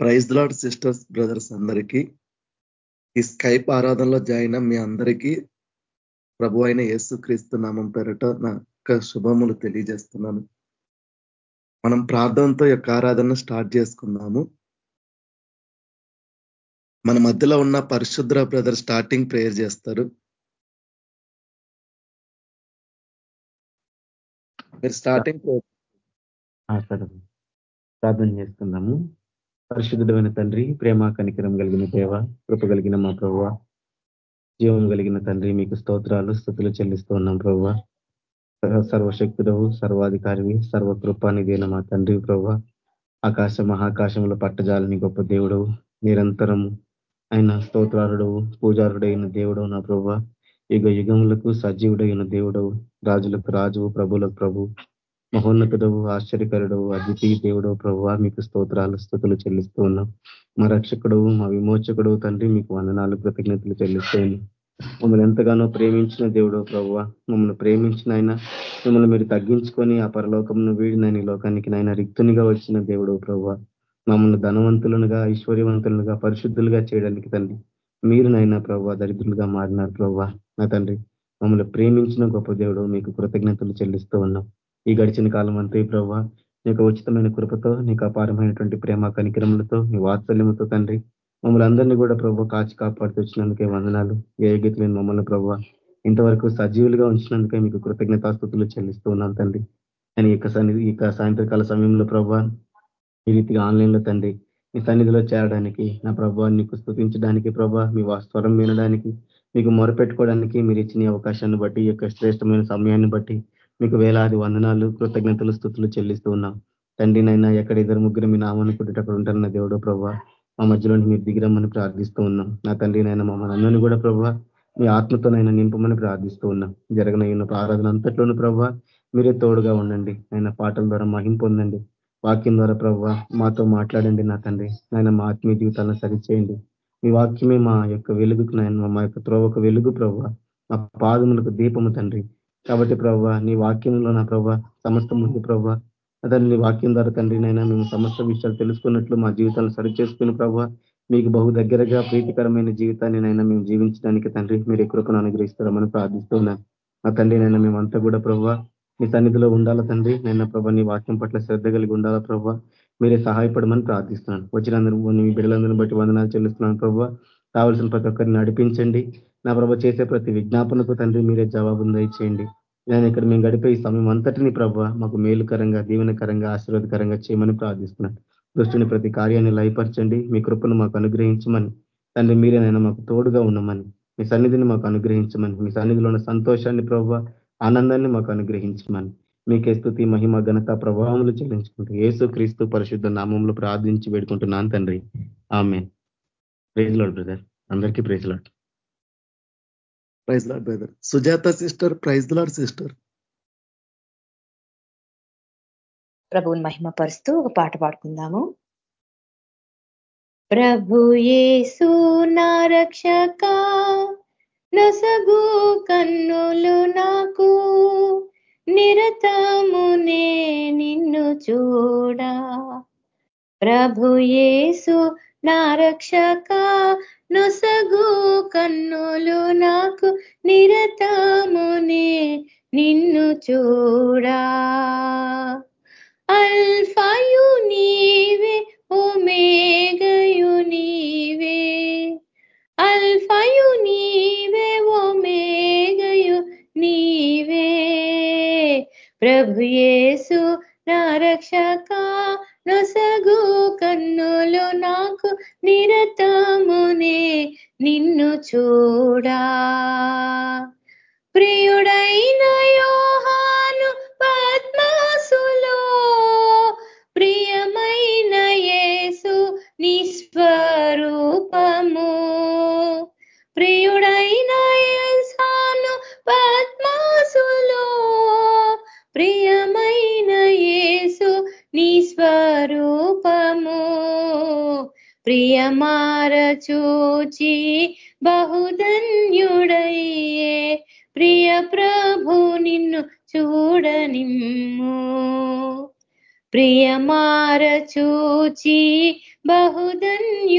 Praise lord sisters brothers అందరికీ. ఈ Skype ఆరాధనలో జాయిన్ మీ అందరికీ ప్రభు అయిన యేసు క్రీస్తు నామం పేరట నా యొక్క శుభములు తెలియజేస్తున్నాను. మనం ప్రార్థనతో యొక్క ఆరాధన స్టార్ట్ చేసుకున్నాము మన మధ్యలో ఉన్న పరిశుద్ర బ్రదర్ స్టార్టింగ్ ప్రేయర్ చేస్తారు. మీరు స్టార్టింగ్ ప్రార్థన చేసుకుందాము పరిశుద్ధమైన తండ్రి ప్రేమ కనికరం కలిగిన దేవ కృప కలిగిన మా ప్రభు జీవం కలిగిన తండ్రి మీకు స్తోత్రాలు స్థుతులు చెల్లిస్తూ ఉన్నాం ప్రభు సర్వశక్తుడవు సర్వాధికారివి సర్వకృపానిదైన మా తండ్రి ప్రభు ఆకాశ మహాకాశంలో పట్టజాలని గొప్ప దేవుడవు నిరంతరము ఆయన స్తోత్రారుడవు పూజారుడైన దేవుడవు నా ప్రభు యుగ యుగములకు సజీవుడైన దేవుడవు రాజులకు రాజు ప్రభులకు ప్రభు. మహోన్నతుడవు ఆశ్చర్యకరుడవు అద్వితీయ దేవుడు ప్రభు మీకు స్తోత్రాలు స్థుతులు చెల్లిస్తూ ఉన్నాం. మా రక్షకుడు మా విమోచకుడు తండ్రి మీకు వందనాలు కృతజ్ఞతలు చెల్లిస్తాను మమ్మల్ని ఎంతగానో ప్రేమించిన దేవుడు ప్రభు మమ్మల్ని ప్రేమించిన ఆయన మిమ్మల్ని మీరు తగ్గించుకొని ఆ పరలోకంను ఈ లోకానికి నాయన రిక్తునిగా వచ్చిన దేవుడు ప్రభు మమ్మల్ని ధనవంతులుగా ఐశ్వర్యవంతులుగా పరిశుద్ధులుగా చేయడానికి తండ్రి మీరు నైనా ప్రభు దరిద్రులుగా మారినారు ప్రభు నా తండ్రి. మమ్మల్ని ప్రేమించిన గొప్ప దేవుడు మీకు కృతజ్ఞతలు చెల్లిస్తూ ఉన్నాం. ఈ గడిచిన కాలం అంతే ప్రభావ నీకు ఉచితమైన కృపతో నీకు అపారమైనటువంటి ప్రేమ కనికరములతో నీ వాత్సల్యముతో తండ్రి మమ్మల్ని అందరినీ కూడా ప్రభు కాచి కాపాడుతూ వచ్చినందుకే వందనాలు. ఏ లేని మమ్మల్ని ప్రభావ ఇంతవరకు సజీవులుగా ఉంచినందుకే మీకు కృతజ్ఞతాస్థుతులు చెల్లిస్తూ ఉన్నాను తండ్రి. నేను ఇక సన్నిధి ఇక సాయంత్రకాల సమయంలో ప్రభావ ఈ రీతిగా ఆన్లైన్లో తండ్రి మీ సన్నిధిలో చేరడానికి నా ప్రభావాన్ని నీకు స్థుతించడానికి ప్రభా మీ స్వరం వినడానికి మీకు మొరపెట్టుకోవడానికి మీరు ఇచ్చిన అవకాశాన్ని బట్టి ఈ యొక్క శ్రేష్టమైన సమయాన్ని బట్టి మీకు వేలాది వందనాలు కృతజ్ఞతలు స్థుతులు చెల్లిస్తూ ఉన్నాం. తండ్రినైనా ఎక్కడ ఇద్దరు ముగ్గురు మీ నామాన్ని పుట్టేటప్పుడు ఉంటారన్న దేవుడు ప్రభావ మా మధ్యలో మీరు దిగిరమ్మని ప్రార్థిస్తూ ఉన్నాం. నా తండ్రినైనా మమ్మల్ని అందరినీ కూడా ప్రభావ మీ ఆత్మతోనైనా నింపమని ప్రార్థిస్తూ ఉన్నాం. జరగనయ్యున్న ఆరాధన అంతట్లోనూ ప్రభావ మీరే తోడుగా ఉండండి. ఆయన పాటల ద్వారా మహిం పొందండి. వాక్యం ద్వారా ప్రభావ మాతో మాట్లాడండి నా తండ్రి. ఆయన మా ఆత్మీయ జీవితాలను సరిచేయండి. మీ వాక్యమే మా యొక్క వెలుగుకు నాయన మా యొక్క త్రోవకు వెలుగు ప్రభావ మా పాదములకు దీపము తండ్రి. కాబట్టి ప్రభావ నీ వాక్యంలో నా ప్రభావ సమస్త ముందు ప్రభావ అతను నీ వాక్యం ద్వారా తండ్రి నైనా మేము సమస్త విషయాలు తెలుసుకున్నట్లు మా జీవితాలను సరి చేసుకుని ప్రభావ మీకు బహు దగ్గరగా ప్రీతికరమైన జీవితాన్ని నైనా మేము జీవించడానికి తండ్రి మీరు ఎక్కువను అనుగ్రహిస్తారమని ప్రార్థిస్తున్నాను మా తండ్రి నైనా మేమంతా కూడా ప్రభావ మీ సన్నిధిలో ఉండాలా తండ్రి? నైనా ప్రభా నీ వాక్యం పట్ల శ్రద్ధ కలిగి ఉండాలా ప్రభావ మీరే సహాయపడమని ప్రార్థిస్తున్నాను వచ్చినందరూ మీ బిడ్డలందరిని బట్టి వందనాలు చెల్లిస్తున్నాను ప్రభావ కావాల్సిన ప్రతి ఒక్కరిని నడిపించండి. నా ప్రభ చేసే ప్రతి విజ్ఞాపనకు తండ్రి మీరే జవాబును దయచేయండి. నేను ఇక్కడ మేము గడిపే ఈ సమయం అంతటిని ప్రభ మాకు మేలుకరంగా దీవెనకరంగా ఆశీర్వాదకరంగా చేయమని ప్రార్థిస్తున్నాను. దృష్టిని ప్రతి కార్యాన్ని లయపరచండి. మీ కృపను మాకు అనుగ్రహించమని తండ్రి మీరేనైనా మాకు తోడుగా ఉండమని మీ సన్నిధిని మాకు అనుగ్రహించమని మీ సన్నిధిలో ఉన్న సంతోషాన్ని ప్రభావ ఆనందాన్ని మాకు అనుగ్రహించమని మీకే స్థుతి మహిమ ఘనత ప్రభావములు చెల్లించుకుంటూ ఏసు క్రీస్తు పరిశుద్ధ నామంలో ప్రార్థించి పెడుకుంటున్నాను తండ్రి. ఆమె ప్రేజ్లాడు బ్రదర్. అందరికీ praise lord praise lord brother. Sujatha sister praise lord sister. ప్రభువుని మహిమపరుస్తూ ఒక పాట పాడుకుందాము. ప్రభు యేసు నా రక్షక నొసగు కన్నులు నాకు నిరతమునే నిన్ను చూడా. ప్రభు యేసు నా రక్షక నొసగు కన్నులు నాకు నిరతమునే నిన్ను చూడా. అల్ఫాయు నీవే ఓమేగయు నీవే. అల్ఫాయు నీవే ఓమేగయు నీవే. ప్రభుయేసు నా రక్షక నొసగు కన్నులు నాకు నిరతమునే నిన్ను చూడా. ప్రియుడైన యోహా ప్రియమారచూచి బహుధన్యుడయ్యే ప్రియ ప్రభు నిన్ను చూడనిమ్ము. ప్రియమారచూచి బహుధన్యుడయ్యే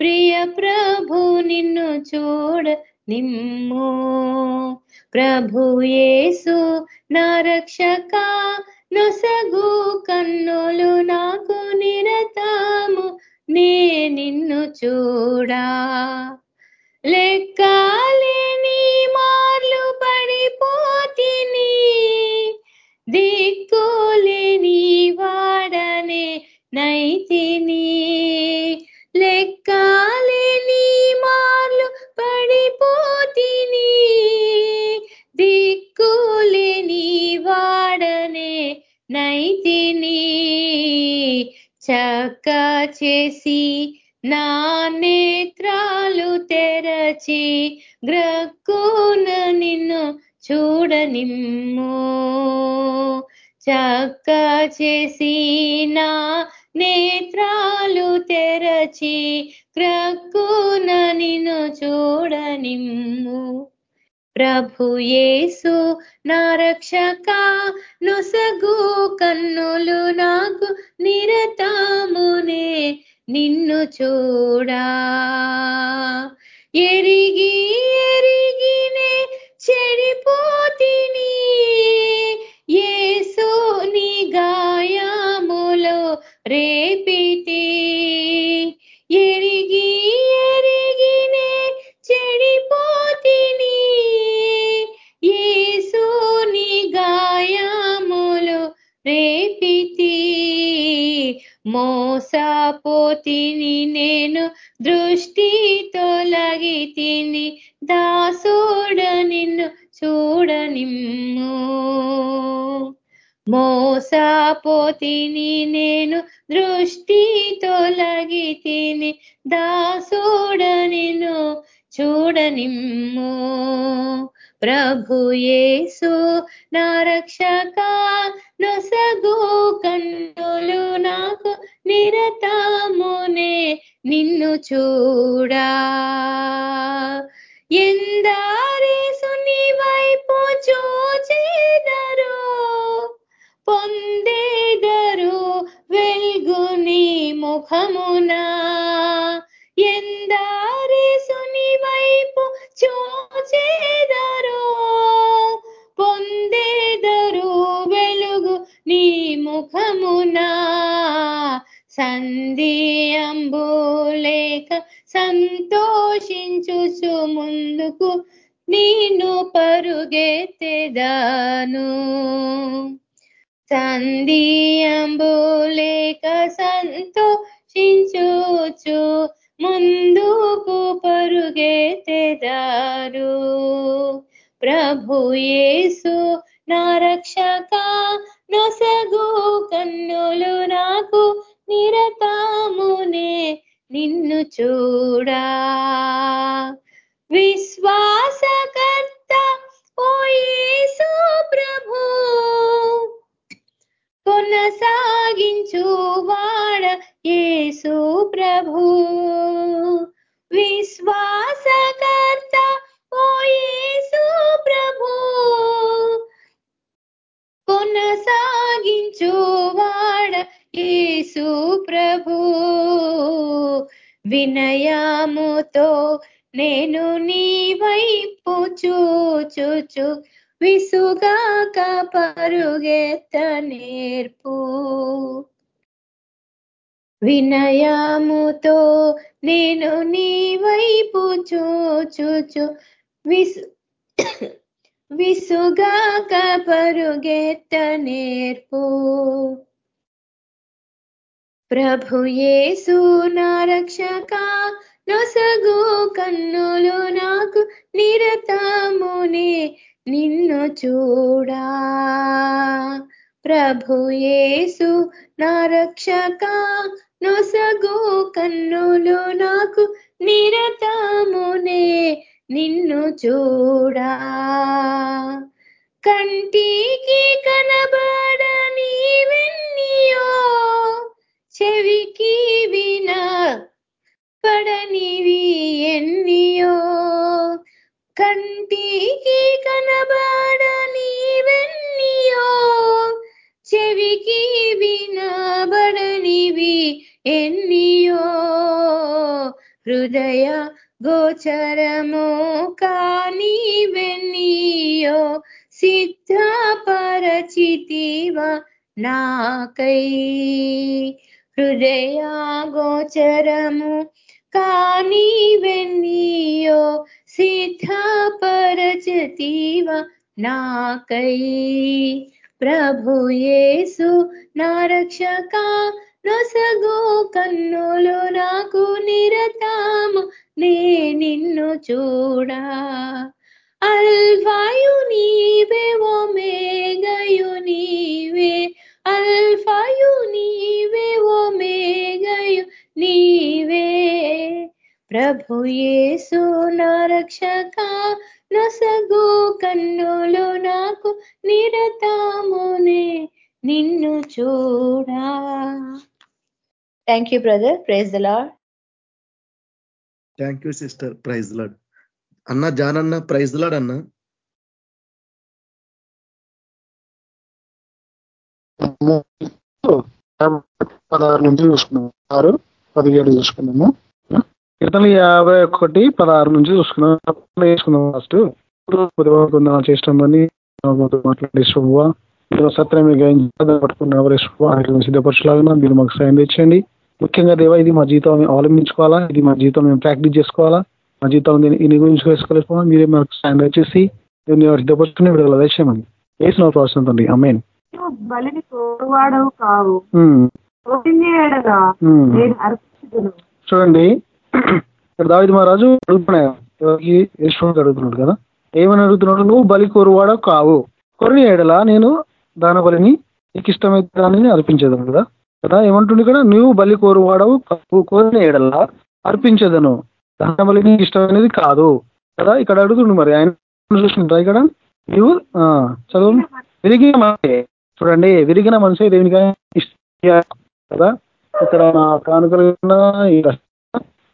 ప్రియ ప్రభు నిన్ను చూడ నిమ్ము ప్రభు యేసు నా రక్షక నొసగు కన్నులు నాకు నిరతా నే నిన్ను చూడా. లెక్కాలేని చక్క చేసి నా నేత్రాలు తెరచి గ్రక్కున నిన్ను చూడనిమ్ము. చక్క చేసి నా నేత్రాలు తెరచి క్రక్కున నిన్ను చూడనిమ్ము. ప్రభు యేసు నా రక్షక నొసగు కన్నులు నాకు నిరతామునే నిన్ను చూడా. ఎరిగి ఎరిగినే చెడిపోతిని ఏసు నీ గాయములో రేపితే. రేపితి మోసపోతిని నేను దృష్టి తొలగితిని దాసుడ నిన్ను చూడనిమ్ము. మోసపోతిని నేను దృష్టి తొలగితిని దాసుడ నిన్ను చూడనిమ్ము. ప్రభుయేసు నా రక్షక నొసగు కన్నులు నాకు నిరతమునే నిన్ను చూడా. ఎందారేసు నీ వైపు చూచేదరు పొందేదరు వెల్గుని ముఖమునా. ఎందారేసు నీ వైపు చూచేదరు పొందే ముఖమునా సంధియంబులేక సంతోషించుచు ముందుకు నేను పరుగెత్తెదాను. సంధియంబులేక సంతోషించుచు ముందుకు పరుగెత్తెదారు ప్రభుయేసు నా రక్షక నొసగు కన్నులు నాకు నిరతామునే నిన్ను చూడా. విశ్వాసకర్త ఓ ప్రభు కొనసాగించు వాడ ఏసు ప్రభు. ప్రభు. వినయముతో నేను నీ వైపు చూచుచు విసుగాక పరుగెత్త నేర్పు. వినయముతో నేను నీ వైపు చూచుచు విసు విసుగాక పరుగెత్త నేర్పు. ప్రభు యేసు నా రక్షక నొసగు కన్నులు నాకు నిరతమునే నిన్ను చూడా. ప్రభు యేసు నా రక్షక నొసగు కన్నులు నాకు నిరతమునే నిన్ను చూడా. కంటికి కనబడని వెన్నియో చెవికి విన పడనివి ఎన్నియో. కంటికి కనబడనివెన్నియో. చెవికి వినబడనివి ఎన్నియో. హృదయ గోచరము కానివెన్నియో. సిద్ధపరచితివ నాకై. హృదయ గోచరము కానివెన్నియో సిద్ధపరచతివ నాకై. ప్రభు యేసు నా రక్షక నొసగు కన్నులు నాకు నిరతాము నే నిన్ను చూడా. అల్వాయు నీవే ఓ మేఘయు నీవే అల్ఫాయు నీవే ఓ మేఘయు నీవే. ప్రభు యేసు నా రక్షక నొసగు కన్నులు నాకు నిరతామునే నిన్ను చూడా. Thank you brother praise lord thank you sister praise lord అన్న జానన్న ప్రైజ్ లాడ్ అన్నా. పదహారు నుంచి చూసుకున్నాము ఆరు పదిహేడు చూసుకున్నాము కీర్తనలు యాభై ఒకటి పదహారు నుంచి చూసుకున్నాం వేసుకున్నాం ఫస్ట్. చేస్తామని మాట్లాడే శుభ సత్యం పట్టుకున్న సిద్ధపరచులాగా మీరు మాకు సాయం తెచ్చండి ముఖ్యంగా దేవా ఇది మా జీవితం అవలంబించుకోవాలా ఇది మా జీవితం మేము ప్రాక్టీస్ చేసుకోవాలా? మా జీవితం దీని గురించి వేసుకోలేకపోవా మీరే మాకు సాయం దయచేసి దీన్ని సిద్ధపరుచుకుని విడుదల దయచేయమని. వేసిన ప్రశ్న తండ్రి అమ్మేన్ బలిని కోరువాడవు కావు. చూడండి. ఇక్కడ దావిది మహారాజు యశ్వంత్ అడుగుతున్నాడు కదా. ఏమని అడుగుతున్నాడు? నువ్వు బలి కోరువాడవు కావు. కొరిని ఏడలా నేను దాన బలిని నీకు ఇష్టమైన దానిని అర్పించదను కదా. కదా? ఏమంటుంది ఇక్కడ? నువ్వు బలి కోరువాడవు కావు. కోరిన ఏడలా అర్పించదను. దాన బలి నీకు ఇష్టమైనది కాదు. కదా? ఇక్కడ అడుగుతుండు మరి. ఆయన చూస్తుంటా ఇక్కడ? నువ్వు చదువు. మనసే చూడండి విరిగిన మనసే దేవునికి కదా. ఇక్కడ నా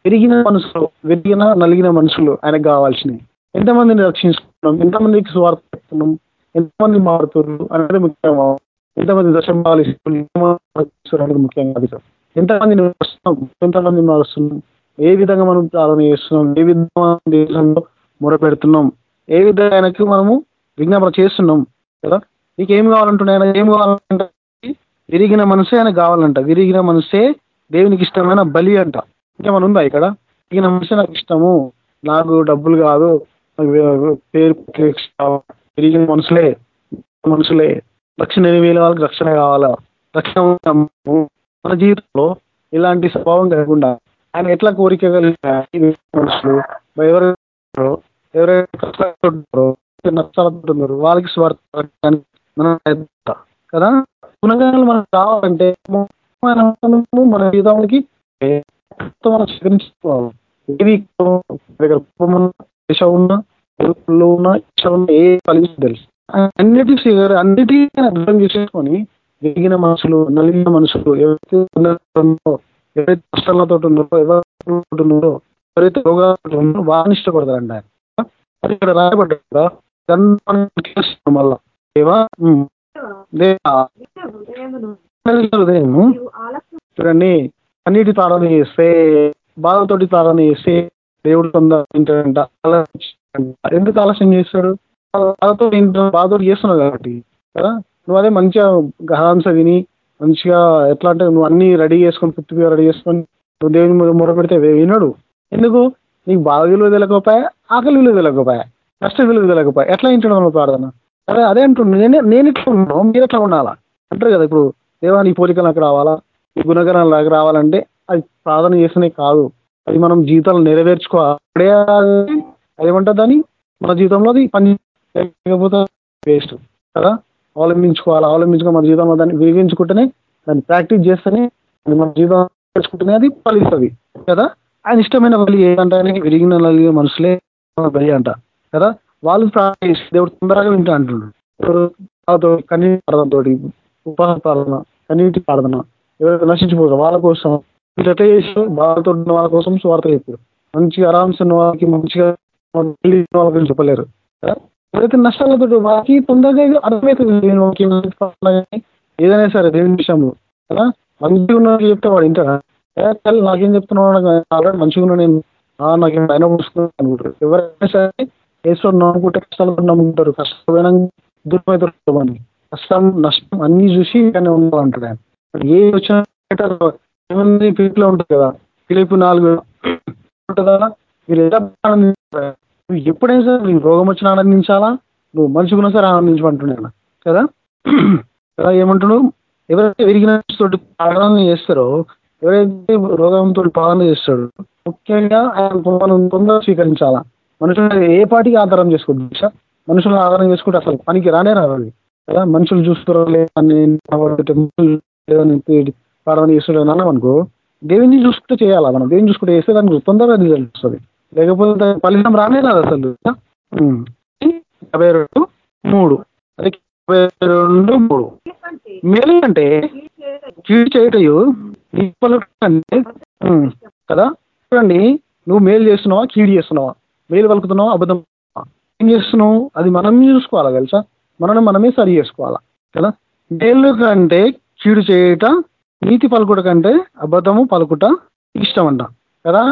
విరిగిన మనసులు విరిగిన నలిగిన మనుషులు ఆయనకు కావాల్సినవి. ఎంతమందిని రక్షించుకున్నాం ఎంతమందికి స్వార్థ పెడుతున్నాం ఎంతమంది మారుతున్నారు అనేది ముఖ్యంగా ఎంతమంది దశమాలు అనేది ముఖ్యంగా అది ఎంతమంది వస్తున్నాం ఎంతమంది మారుస్తున్నాం? ఏ విధంగా మనం ప్రార్థన చేస్తున్నాం? ఏ విధంగా దేశంలో మొరపెడుతున్నాం? ఏ విధంగా ఆయనకు మనము విజ్ఞాపన చేస్తున్నాం? కదా? నీకు ఏం కావాలంటున్నాయి ఆయన ఏం కావాలంటే విరిగిన మనసే ఆయన కావాలంట. విరిగిన మనసే దేవునికి ఇష్టమైన బలి అంట. ఇంకేమైనా ఉందా ఇక్కడ? విరిగిన మనసే నాకు ఇష్టము. నాకు డబ్బులు కాదు. పేరు విరిగిన మనసులే మనసులే. రక్షణ ఎన్ని వేల వాళ్ళకి రక్షణ కావాలా? రక్షణ మన జీవితంలో ఇలాంటి స్వభావం కాకుండా ఆయన ఎట్లా కోరిక మనుషులు ఎవరు ఎవరైతే కష్టాలు నష్టాలు వాళ్ళకి స్వార్థ కదా? గుణగణాలు మనకు కావాలంటే మన జీవితానికి మనం స్వీకరించుకోవాలి ఏది దగ్గర దిశ ఉన్న ఉన్న ఇచ్చ ఉన్న ఏ కలిసి తెలుసు. అన్నిటి స్వీకరి అన్నిటి అర్థం చేసేసుకొని జరిగిన మనుషులు నలిగిన మనుషులు ఎవరైతే ఎవరైతే కష్టాలతో ఉన్నారో ఎవరైతే ఉన్నారో ఎవరైతే రోగాలు ఉన్నారో వారిని ఇష్టపడతారంట అది ఇక్కడ రాయబడ్డారు మళ్ళా దేవా దేవా చూడండి అన్నిటి తాళన చేస్తే బాధతోటి తాళన చేస్తే దేవుడు తొందరంట ఎందుకు ఆలస్యం చేస్తాడు? బాధతో బాధతో చేస్తున్నావు కాబట్టి కదా? నువ్వు అదే మంచిగా గహాంస విని మంచిగా ఎట్లా అంటే నువ్వు అన్ని రెడీ చేసుకొని పూర్తిగా రెడీ చేసుకొని నువ్వు దేవుని మొర పెడితే వినడు. ఎందుకు? నీకు బాధ విలువ తెలియకపోయా? ఆకలి విలువ తెలియకపోయా? కష్ట విలువ తెలియకపోయా? ఎట్లా ఇంటడం ప్రార్థన? అదే అదే అంటున్నాను నేనే నేను ఇట్లా ఉన్నాను మీరు ఎట్లా ఉండాలా? అంటారు కదా ఇప్పుడు దేవా నీ పోలికలు నాకు రావాలా? నీ గుణగణాలు నాకు రావాలంటే అది ప్రార్థన చేసినే కాదు. అది మనం జీవితాలు నెరవేర్చుకోవాలి అప్పుడే అదేమంటుంది దాన్ని? మన జీవితంలో అది పని లేకపోతే వేస్ట్. కదా? అవలంబించుకోవాలి అవలంబించుకో మన జీవితంలో దాన్ని విరిగించుకుంటేనే దాన్ని ప్రాక్టీస్ చేస్తేనే మన జీవితం నేర్చుకుంటేనే అది ఫలిస్తుంది. కదా? ఆయన ఇష్టమైన బలి ఏంటంటే విరిగిన మనుషులే బలి అంట. కదా? వాళ్ళు ప్రార్థన చేసి దేవుడు తొందరగా వింటా అంటున్నాడు కన్నీటి ప్రార్థనతో ఉపాస ప్రార్థన కన్నీటి ప్రార్థన ఎవరైతే నశించిపోతారు వాళ్ళ కోసం మీరు చేసి బాధతో ఉన్న వాళ్ళ కోసం స్వార్థ చెప్పారు మంచిగా ఆరామ్స్ ఉన్న వాళ్ళకి మంచిగా వాళ్ళకి చెప్పలేరు. ఎవరైతే నష్టాలతో వాళ్ళకి తొందరగా అర్థమవుతుంది. ఏదైనా సరే దేవుని విషయంలో కదా? మంచిగా ఉన్నది చెప్తే వాడు ఇంటారా నాకేం చెప్తున్నాడు ఆల్రెడీ మంచిగా ఉన్నా నేను. నాకేం పైన పూసుకున్నాను అనుకుంటారు. ఎవరైనా సరే వేసుకోండి నమ్ముకుంటే కష్టాలు నమ్ముకుంటారు కష్టమైన దూరమవుతారు కష్టం నష్టం అన్ని చూసి కానీ ఉండాలంటాడు ఆయన. ఏ వచ్చిన ఏమంది? పీపుల్ ఉంటుంది కదా. పిలుపు నాలుగు ఉంటుందా? మీరు ఎలా ఆనందించారు నువ్వు ఎప్పుడైనా సరే నీకు రోగం వచ్చిన ఆనందించాలా? నువ్వు మంచిగా సరే ఆనందించమంటున్నాను కదా? కదా ఏమంటున్నావు ఎవరైతే విరిగిన తోటి ప్రాణాలను చేస్తారో ఎవరైతే రోగంతో పాలన చేస్తాడో ముఖ్యంగా ఆయన మనం తొందరగా స్వీకరించాలా? మనుషులు ఏ పాటికి ఆధారం చేసుకోవచ్చు మనుషులను ఆధారం చేసుకుంటే అసలు పనికి రానే రావాలి కదా? మనుషులు చూస్తారో లేదని ప్రార్థన అనుకో దేవుని చూసుకుంటే చేయాలా మనం? దేవుని చూసుకుంటే చేస్తే దానికి తొందరగా రిజల్ట్ వస్తుంది. లేకపోతే ఫలితం రానే రాదు అసలు. యాభై రెండు మూడు. అదే యాభై రెండు మూడు. మేలు అంటే కీడు చేయటయు కదా? చూడండి నువ్వు మేలు చేస్తున్నావా కీడు చేస్తున్నావా? వేలు పలుకుతున్నావా అబద్ధం ఏం చేస్తున్నావు? అది మనం చూసుకోవాలా తెలుసా? మనల్ని మనమే సరి చేసుకోవాలా కదా? మేలు కంటే కీడు చేయట నీతి పలుకుట కంటే అబద్ధము పలుకుట ఇష్టం అంట కదా?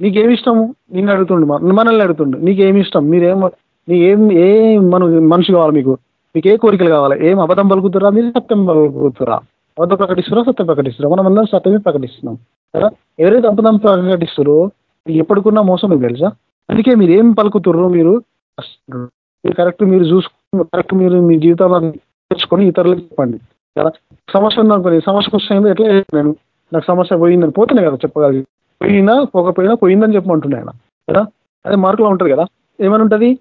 నీకేమి ఇష్టము? నిన్ను అడుగుతుండు మనల్ని అడుగుతుండు. నీకేమి ఇష్టం? మీరేం నీకేం ఏ మన మనిషి కావాలి మీకు? మీకు ఏ కోరికలు కావాలి? ఏం అబద్ధం పలుకుతురా మీరు సత్యం పలుకుతురా అబద్ధం ప్రకటిస్తురా సత్యం ప్రకటిస్తురా మనం అందరం సత్యమే ప్రకటిస్తున్నాం కదా? ఎవరైతే అబద్ధం ప్రకటిస్తురో ఎప్పటికున్నా మోసం మీకు తెలుసా? అందుకే మీరు ఏం పలుకుతుర్రో మీరు మీరు కరెక్ట్ మీరు చూసుకుని కరెక్ట్ మీరు మీ జీవితంలో తెచ్చుకొని ఇతరులకు చెప్పండి. కదా? సమస్య ఉందనుకోండి సమస్యకు వస్తుంది ఎట్లా నేను? నాకు సమస్య పోయిందని పోతున్నాయి కదా చెప్పగలిగి పోయినా పోకపోయినా పోయిందని చెప్పమంటుండే ఆయన. కదా? అదే మార్కులో ఉంటుంది కదా? ఏమని ఉంటుంది?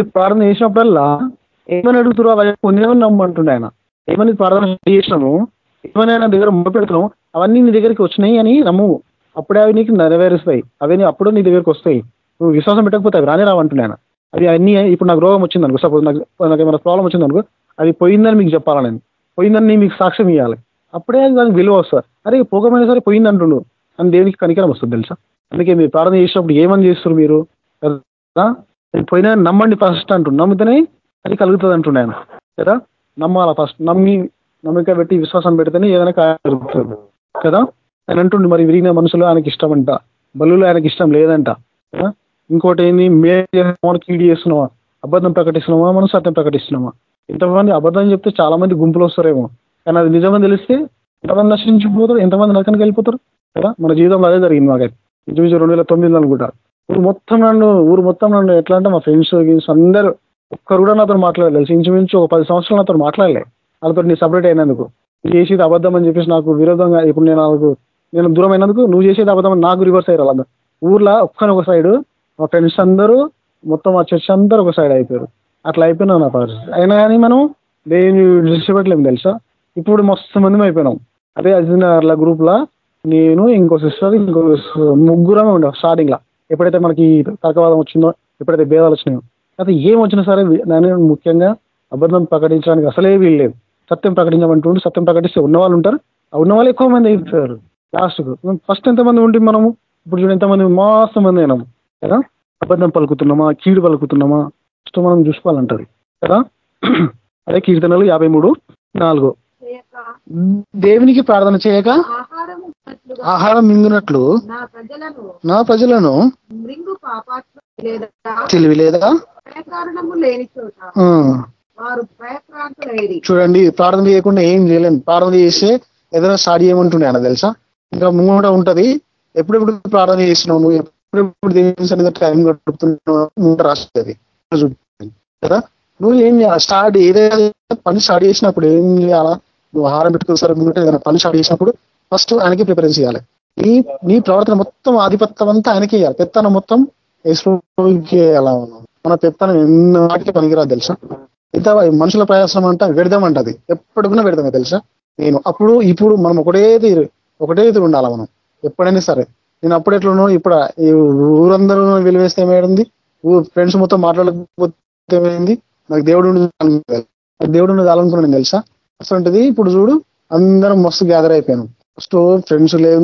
ప్రార్థన చేసినప్పుడల్లా ఏమని అడుగుతారో అవి పొందినవని నమ్మంటుండే ఆయన. ఏమని ప్రార్థన చేసినాము ఏమని ఆయన దగ్గర పెడుతున్నావు అవన్నీ నీ దగ్గరికి వచ్చినాయి అని నమ్ము అప్పుడే అవి నీకు నెరవేరుస్తాయి. అవన్నీ అప్పుడు నీ దగ్గరికి వస్తాయి. నువ్వు విశ్వాసం పెట్టకపోతే అవి రానే రావంటుండే ఆయన. అది అన్ని ఇప్పుడు నాకు రోగం వచ్చింది అనుకో సపోజ్ నాకు నాకు ఏమైనా ప్రాబ్లం వచ్చింది అనుకో అది పోయిందని మీకు చెప్పాలా నేను? పోయిందని మీకు సాక్ష్యం ఇవ్వాలి అప్పుడే దానికి విలువ వస్తుంది. అరే పోగమైనా సరే పోయింది అంటున్నాడు అని దేవునికి కనికరం వస్తుంది తెలుసా? అందుకే మీరు ప్రార్థన చేసినప్పుడు ఏమని చేస్తారు మీరు? కదా? పోయినా నమ్మండి ఫస్ట్ అంటుండు. నమ్మితేనే అది కలుగుతుంది అంటుండే ఆయన. కదా? నమ్మాలా ఫస్ట్? నమ్మి నమ్మిక పెట్టి విశ్వాసం పెడితేనే ఏదైనా కలుగుతుంది కదా? ఆయన అంటుండు మరి విరిగిన మనుషులు ఆయనకి ఇష్టం అంట బలులు ఆయనకి ఇష్టం లేదంట. ఇంకోటి ఏంది మేలు కీడి చేస్తున్నావా? అబద్ధం ప్రకటిస్తున్నామా మనం సత్యం ప్రకటిస్తున్నామా? ఇంతమంది అబద్ధం చెప్తే చాలా మంది గుంపులు వస్తారేమో. కానీ అది నిజమని తెలిస్తే ఎంతమంది నశించిపోతారు ఎంతమంది నరకానికి వెళ్ళిపోతారు? కదా? మన జీవితంలో అదే జరిగింది మాకైతే. ఇంచుమించు రెండు వేల తొమ్మిది అనుకుంటా. ఊరు మొత్తం నన్ను ఊరు మొత్తం నన్ను ఎట్లా అంటే మా ఫ్రెండ్స్ గీన్స్ అందరూ ఒక్కరు కూడా నాతో మాట్లాడలేదు. ఇంచుమించు ఒక పది సంవత్సరాలు నాతో మాట్లాడలే. వాళ్ళతో నీ సపరేట్ అయినందుకు. నువ్వు చేసేది అబద్ధం అని చెప్పేసి నాకు విరోధంగా ఇప్పుడు నేను నాకు నేను దూరం అయినందుకు నువ్వు చేసేది అబద్ధం నాకు రివర్స్ అయ్యారు వాళ్ళందరూ. ఊర్లో ఒక్కని ఒక సైడ్ మా ఫ్రెండ్స్ అందరూ మొత్తం మా చర్చ్ అందరూ ఒక సైడ్ అయిపోయారు. అట్లా అయిపోయినా నా పరిస్థితి. అయినా కానీ మనం దేని దృష్టి తెలుసా? ఇప్పుడు మస్తు మంది అయిపోయినాం. అదే అజినర్ల గ్రూప్ లా నేను ఇంకో సిస్టర్ ఇంకో ముగ్గురమే ఉండే స్టార్టింగ్ లా. ఎప్పుడైతే మనకి తర్కవాదం వచ్చిందో ఎప్పుడైతే భేదాలు వచ్చినాయో. అయితే ఏం వచ్చినా సరే నేను ముఖ్యంగా అబద్ధం ప్రకటించడానికి అసలే వీల్లేదు సత్యం ప్రకటించమంటుండే సత్యం ప్రకటిస్తే ఉన్న వాళ్ళు ఉంటారు. ఆ ఉన్న వాళ్ళు ఎక్కువ మంది అయిపోతారు లాస్ట్కు ఫస్ట్ ఎంతమంది ఉండి మనము? ఇప్పుడు చూడు ఎంతమంది? మాస్తు మంది అయినాము. కదా? అబద్ధం పలుకుతున్నామా? కీడు పలుకుతున్నామా? ఫస్ట్ మనం చూసుకోవాలంటది కదా? అదే కీర్తనలు యాభై మూడు నాలుగు. దేవునికి ప్రార్థన చేయక ఆహారం మింగునట్లు నా ప్రజలను తెలివి లేదా చూడండి ప్రార్థన చేయకుండా ఏం చేయలేము ప్రార్థన చేస్తే ఏదైనా స్టార్ట్ చేయమంటుండే అన్న తెలుసా? ఇంకా ముంగట ఉంటది. ఎప్పుడెప్పుడు ప్రార్థన చేస్తున్నావు నువ్వు? ఎప్పుడెప్పుడు దేవుని టైం గడుపుతున్నావు రాస్తుంది కదా? నువ్వు ఏం చేయాలి? స్టార్ట్ ఏదైనా పని స్టార్ట్ చేసినప్పుడు ఏం చేయాలా? నువ్వు ఆహారం పెట్టుకోసారి ముందు ఏదైనా పని స్టార్ట్ చేసినప్పుడు ఫస్ట్ ఆయనకి ప్రిపరెన్స్ చేయాలి. నీ నీ ప్రవర్తన మొత్తం ఆధిపత్యం అంతా ఆయనకి ఇవ్వాలి పెత్తనం మొత్తం వేసుకోవాలి మన పెత్తనం ఎన్ని వాటికి పనికిరాదు తెలుసా? ఇంత మనుషుల ప్రయాసం అంట విడదామంట అంటది ఎప్పటికైనా విడదామే తెలుసా? నేను అప్పుడు ఇప్పుడు మనం ఒకటే తీరు ఒకటే తీరు ఉండాలి మనం? ఎప్పుడైనా సరే. నేను అప్పుడు ఎట్లున్నాను ఇప్పుడు ఊరందరూ విలువేస్తే ఏమైంది? ఫ్రెండ్స్ మొత్తం మాట్లాడకపోతే ఏమైంది? నాకు దేవుడు దేవుడు కావాలనుకున్నాను తెలుసా? అసలుంటది ఇప్పుడు చూడు అందరం మస్తు గ్యాదర్ అయిపోయాను. ఫస్ట్ ఫ్రెండ్స్ లేదు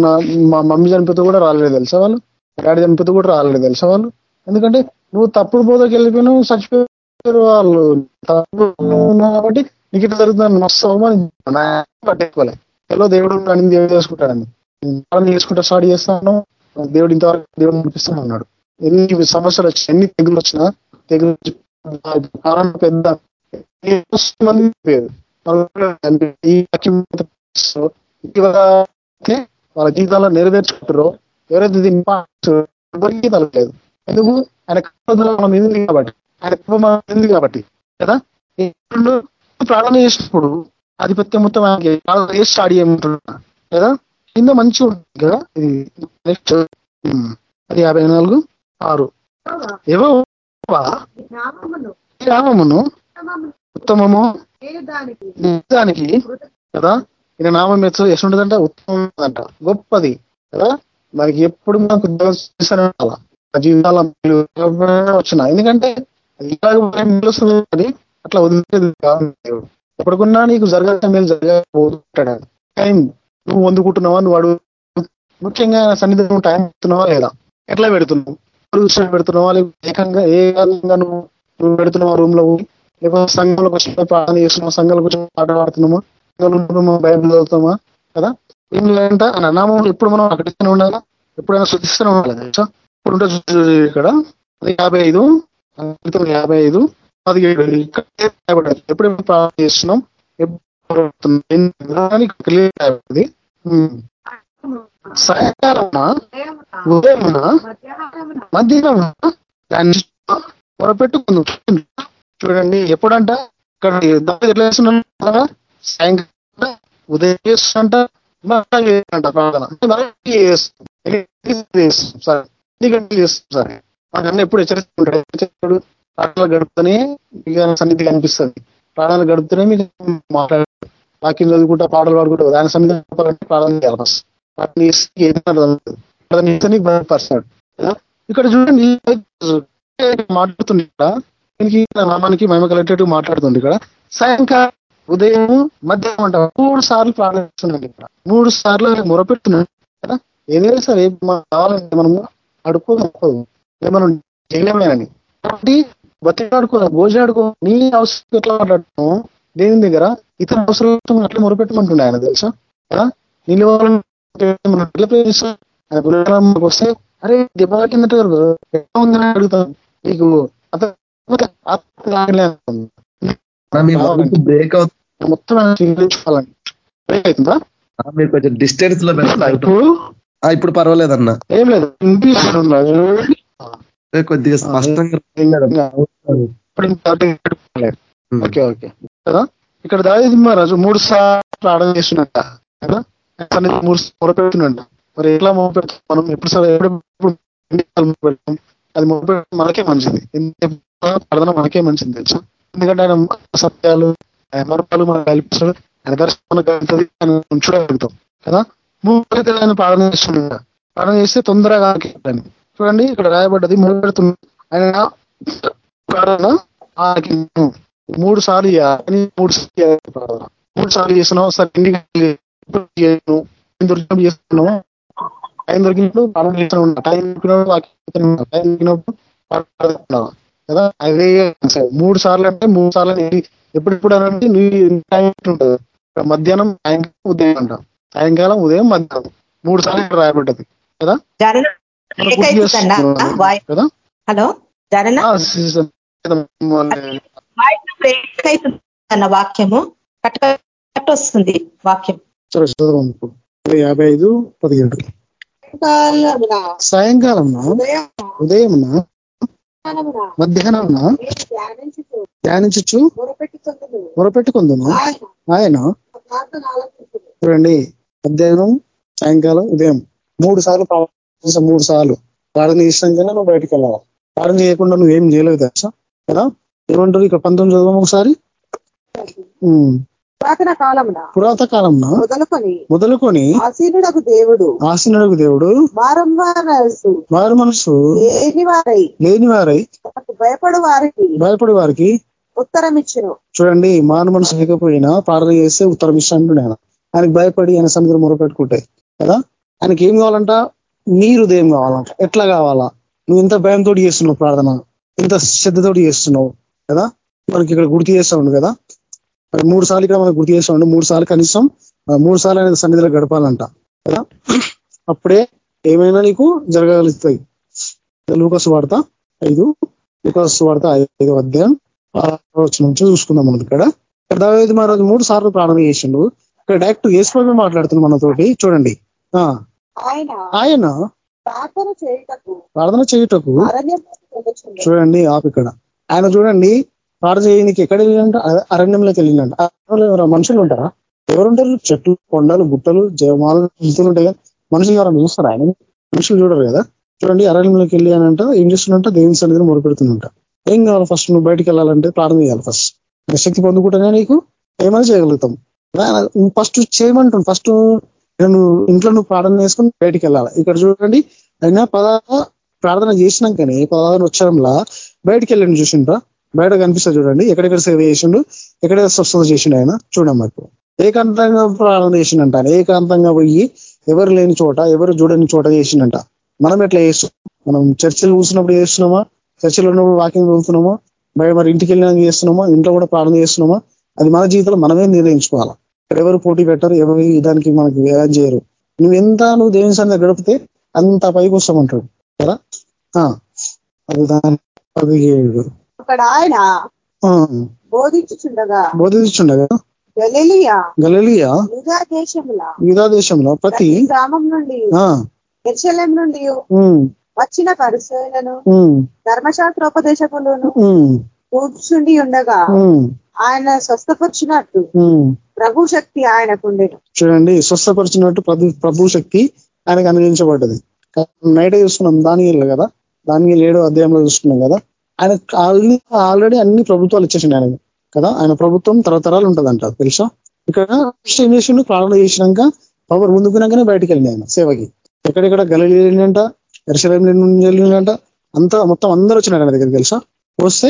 మా మమ్మీ చనిపోతే కూడా రాలేదు తెలుసా వాళ్ళు? డాడీ చనిపోతే కూడా రాలేదు తెలుసా వాళ్ళు? ఎందుకంటే నువ్వు తప్పుడు బోధకి వెళ్ళిపోయినావు చచ్చిపోయారు వాళ్ళు. కాబట్టి నీకు ఇట్లా జరుగుతుంది మస్తు అవమానం పట్టేసుకోలే ఎలా దేవుడు అని దేవుడు చేసుకుంటాడని. ప్రార్థన చేసుకుంటా స్టార్ట్ చేస్తాను. దేవుడు ఇంతవరకు దేవుడు నడిపిస్తాను అన్నాడు ఎన్ని సమస్యలు వచ్చినా ఎన్ని తెగులు వచ్చినా తెగులు కారణం పెద్ద మంది వాళ్ళ జీవితాల్లో నెరవేర్చుకుంటారో ఎవరైతే దీన్ని ఎవరికి ఎందుకు? ఆయన కృపణ కాబట్టి. ఆయన కృప కాబట్టి. కదా? ప్రార్థన చేసినప్పుడు ఆధిపత్యం మొత్తం ఆయన స్టార్ట్ చేయమంటున్నా? కదా? కింద మంచి ఉంటుంది కదా? ఇది నెక్స్ట్. అది యాభై నాలుగు ఆరు. ఏవో నామమును ఉత్తమము దానికి కదా? ఈయన నామం ఎత్తు ఎస్ ఉంటుందంట ఉత్తమం గొప్పది కదా? మనకి ఎప్పుడు మనకు అలా. జీవితాల వచ్చిన. ఎందుకంటే అట్లా వదిలేదు ఎప్పటికున్నా నీకు జరగాల్సిన మేలు జరగకపోతుంటాడు. టైం నువ్వు వందుకుంటున్నావా నువ్వు అడుగు. ముఖ్యంగా సన్నిధి టైం పెడుతున్నావా లేదా? ఎట్లా పెడుతున్నావు? పెడుతున్నావా? లేకపోతే ఏకంగా ఏ కాలంగా నువ్వు నువ్వు పెడుతున్నావా రూమ్లో లేకపోతే సంఘంలోకి వచ్చిన ప్రార్థన చేస్తున్నావా? సంఘాలు వచ్చిన పాట పాడుతున్నామా బయట బైబిల్ చదువుతామా? కదా? ఏం లేదంట. ఆ ఎప్పుడు మనం అక్కడిస్తూనే ఉండాలా? ఎప్పుడైనా శుద్ధిస్తూనే ఉండాలి? తెలుసా? ఇప్పుడు ఉంటే ఇక్కడ. యాభై ఐదు. యాభై ఐదు. పదిహేడు. ఇక్కడ ఎప్పుడెప్పుడు ప్రార్థన చేస్తున్నాం? ఎప్పుడు సాయంకాలమున ఉదయమున? మధ్యాహ్నమున? దాన్ని మొరపెట్టుకుందు. చూడండి ఎప్పుడంట? ఇక్కడ ఎట్లా సాయంకాలం ఉదయం చేస్తుంట అంట ప్రార్థన సార్ మనకన్నా ఎప్పుడు హెచ్చరిస్తుంటాడు? అట్లా గడుపుతూనే సన్నిధి కనిపిస్తుంది. ప్రాణాలు గడుపుతూనే మీరు మాట్లాడు వాక్యం చదువుకుంటా పాటలు పాడుకుంటా దాని సమయంలో ప్రార్థన చేయాలి ఫస్ట్ ప్రార్థన చేస్తే ఇక్కడ చూడండి మాట్లాడుతుంది ఇక్కడ. దీనికి నామానికి మహిమ కలిగేటట్టు మాట్లాడుతుంది ఇక్కడ. సాయంకాలం ఉదయం మధ్యాహ్నం అంట మూడు సార్లు ప్రార్థిస్తున్నాడు ఇక్కడ. మూడు సార్లు మొరపెడుతున్నాడు. కదా? ఏదైనా సరే కావాలంటే మనము అడుకోకపోదు ఏమన్నా చేయలేమేనని కాబట్టి బతికాడుకో భోజనాడుకో నీ అవసరం ఎట్లా మాట్లాడుతున్నావు? దేని దగ్గర? ఇతర అవసరం అట్లా మొరపెట్టమంటుండే ఆయన తెలుసా? ప్రేమిస్తాం ఆయన పిల్లలకు వస్తే అరే దెబ్బ కిందట ఉందని అడుగుతాం? నీకు బ్రేక్ అవుతుంది. మొత్తం బ్రేక్ అవుతుందా? మీరు కొంచెం డిస్టెన్స్లో ఇప్పుడు? ఇప్పుడు పర్వాలేదన్నా. ఏం లేదు కొద్దిగా స్పష్టంగా ఓకే ఓకే. కదా? ఇక్కడ దావేది మహారాజు మూడు సార్లు ప్రార్థన చేస్తున్నట్ట కదా? మూడు మొరపెడుతున్నట్ట మరి ఎట్లా మొరపెడతాం మనం? ఎప్పుడు సార్ ఎప్పుడు పెడతాం అది మొరపెట్టడం మనకే మంచిది. ప్రార్థన మనకే మంచిది తెలుసా? ఎందుకంటే ఆయన సత్యాలు మరపాలు మనకు కల్పిస్తాడు. ఆయన దర్శనం కలుగుతుంది. ఆయన చూడగలుగుతాం కదా? మూడు ఆయన ప్రార్థన చేస్తున్నాడు ప్రార్థన చేస్తే తొందరగా చూడండి ఇక్కడ రాయబడ్డది మొదలెడుతుంది ఆయన ప్రార్థన ఆయనకి మూడు సార్లు చేయాలి. మూడు సార్లు ప్రార్థన. మూడు సార్లు చేస్తున్నావు సార్ ఇంటికి దుర్గం చేస్తున్నావు? టైం దొరికినప్పుడు ప్రార్థన చేస్తున్నావు టైం దొరికినప్పుడు టైం దొరికినప్పుడు కదా? అదే మూడు సార్లు అంటే మూడు సార్లు ఎప్పుడెప్పుడు అంటే నువ్వు టైం ఉంటుంది. మధ్యాహ్నం సాయంకాలం ఉదయం అంట. సాయంకాలం ఉదయం మధ్యాహ్నం. మూడు సార్లు రాయబడ్డది. కదా? హలో? అన్న వాక్యము? కట్ వస్తుంది వాక్యం. యాభై ఐదు పదిహేడు. సాయంకాలం ఉదయం మధ్యాహ్నం ధ్యానించచ్చు మొరపెట్టుకుందును. ఆయన చూడండి మధ్యాహ్నం సాయంకాలం ఉదయం. మూడు సార్లు మూడు సార్లు. ప్రార్థన చేసినాం కన్నా నువ్వు బయటకు వెళ్ళాలి. ప్రార్థన చేయకుండా నువ్వేం చేయలేవు తెలుసా? కదా? ఏమంటారు? ఇక పంతొమ్మిది చదవం ఒకసారి. పురాతన కాలమున పురాత కాలంలో మొదలుకొని మొదలుకొని ఆసీనుడకు దేవుడు ఆసీనుడకు దేవుడు వారి మనసు లేని వారై లేని వారై భయపడు వారికి భయపడి వారికి ఉత్తరం ఇచ్చును చూడండి మాన మనసు లేకపోయినా ప్రార్థన చేస్తే ఉత్తరం ఇస్తాను ఆయన ఆయనకు భయపడి ఆయన సముద్రం మొరపెట్టుకుంటే కదా? ఆయనకి ఏం కావాలంట? నీ హృదయం కావాలంట ఎట్లా కావాలా? నువ్వు ఇంత భయంతో చేస్తున్నావు ప్రార్థన ఇంత శ్రద్ధతో చేస్తున్నావు కదా? మనకి ఇక్కడ గుర్తు చేస్తా ఉండు కదా? మరి మూడు సార్లు ఇక్కడ మనకు గుర్తు చేస్తా ఉండు మూడు సార్లు కనీసం మూడు సార్లు అనేది సన్నిధిలో గడపాలంట కదా? అప్పుడే ఏమైనా నీకు జరగగలుగుతాయి లూకస్ వార్త ఐదు లూకస్ వార్త ఐదు అధ్యాయం ఆలోచన నుంచి చూసుకుందాం మనం ఇక్కడ. దావేది మహారాజు మూడు సార్లు ప్రారంభం చేసిండు. ఇక్కడ డైరెక్ట్ ఏసుకోవే మాట్లాడుతుంది మనతోటి. చూడండి. ఆయన ప్రార్థన చేయుటకు. చూడండి ఆపు ఇక్కడ. ఆయన చూడండి ప్రార్థన చేయడానికి ఎక్కడ వెళ్ళిందంట అరణ్యంలోకి వెళ్ళిందంట అరణ్యంలో మనుషులు ఉంటారా? ఎవరుంటారు? చెట్లు కొండలు గుట్టలు జయమాలు జంతువులు ఉంటాయి కదా. మనుషులు ఎవరైనా చూస్తారా ఆయన? మనుషులు చూడరు కదా. చూడండి అరణ్యంలోకి వెళ్ళి అని అంటే ఏం చేస్తున్నంట దేవుని సన్నిధిని మొరపెడుతున్నంట ఏం కావాలి ఫస్ట్ నువ్వు బయటికి వెళ్ళాలంటే ప్రార్థన చేయాలి ఫస్ట్ శక్తి పొందుకుంటేనే నీకు? ఏమైనా చేయగలుగుతాం. ఫస్ట్ చేయమంటాను ఫస్ట్ నేను ఇంట్లో నువ్వు ప్రార్థన చేసుకుని బయటికి వెళ్ళాలి? ఇక్కడ చూడండి అయినా పదా ప్రార్థన చేసినాకనే పదహారు వచ్చరంలా బయటికి వెళ్ళండి చూసిండ్రా. బయట కనిపిస్తా చూడండి ఎక్కడెక్కడ సేవ చేసిండు ఎక్కడ స్వస్థత చేసిండు ఆయన చూడమ్మా మాకు. ఏకాంతంగా ప్రార్థన చేసిండంట ఆయన. ఏకాంతంగా పోయి ఎవరు లేని చోట ఎవరు చూడని చోట చేసిండంట. మనం ఎట్లా చేస్తాం? మనం చర్చలు కూర్చున్నప్పుడు చేస్తున్నామా? చర్చలు ఉన్నప్పుడు వాకింగ్ వెళ్తున్నామా? బయట మరి ఇంటికి వెళ్ళినాక చేస్తున్నామా? ఇంట్లో కూడా ప్రార్థన చేస్తున్నామా? అది మన జీవితంలో మనమే నిర్ణయించుకోవాలా. ఎవరు పోటీ పెట్టరు ఎవరు దానికి మనకి ఏం చేయరు. నువ్వు ఎంత నువ్వు దేవుని సన్నిధి గడిపితే అంత పైకి వస్తామంటాడు. కదా? అది దాని అది అక్కడ ఆయన ఆ, బోధించుచుండగా బోధించుండగా గలిలియా గలలియా. యూదా దేశంలో ప్రతి గ్రామం నుండి ఆ, ఎర్షలేం నుండి వచ్చిన పరిశీలను ధర్మశాస్త్రోపదేశకులను కూర్చుండి ఉండగా ఆయన స్వస్థపరిచినట్టు. ప్రభు శక్తి ఆయనకుండెను చూడండి స్వస్థపరిచినట్టు ప్రభు శక్తి ఆయనకు అనుగ్రహించబడ్డది. నైట్ చూసుకున్నాం దాని కదా? దాని ఏడో అధ్యాయంలో చూసుకున్నాం కదా? ఆయన ఆల్రెడీ ఆల్రెడీ అన్ని ప్రభుత్వాలు ఇచ్చేసిండు ఆయన కదా? ఆయన ప్రభుత్వం తరతరాలు ఉంటదంట తెలుసా? ఇక్కడ ఏం చేసిండు? ప్రారంభం చేసినాక పవర్ ముందుకున్నాకనే బయటికి వెళ్ళింది ఆయన సేవకి. ఎక్కడెక్కడ గలలి వెళ్ళిందంట ఎరసలేం వెళ్ళిందంట అంతా మొత్తం అందరూ వచ్చినారు ఆయన దగ్గరికి తెలుసా? వస్తే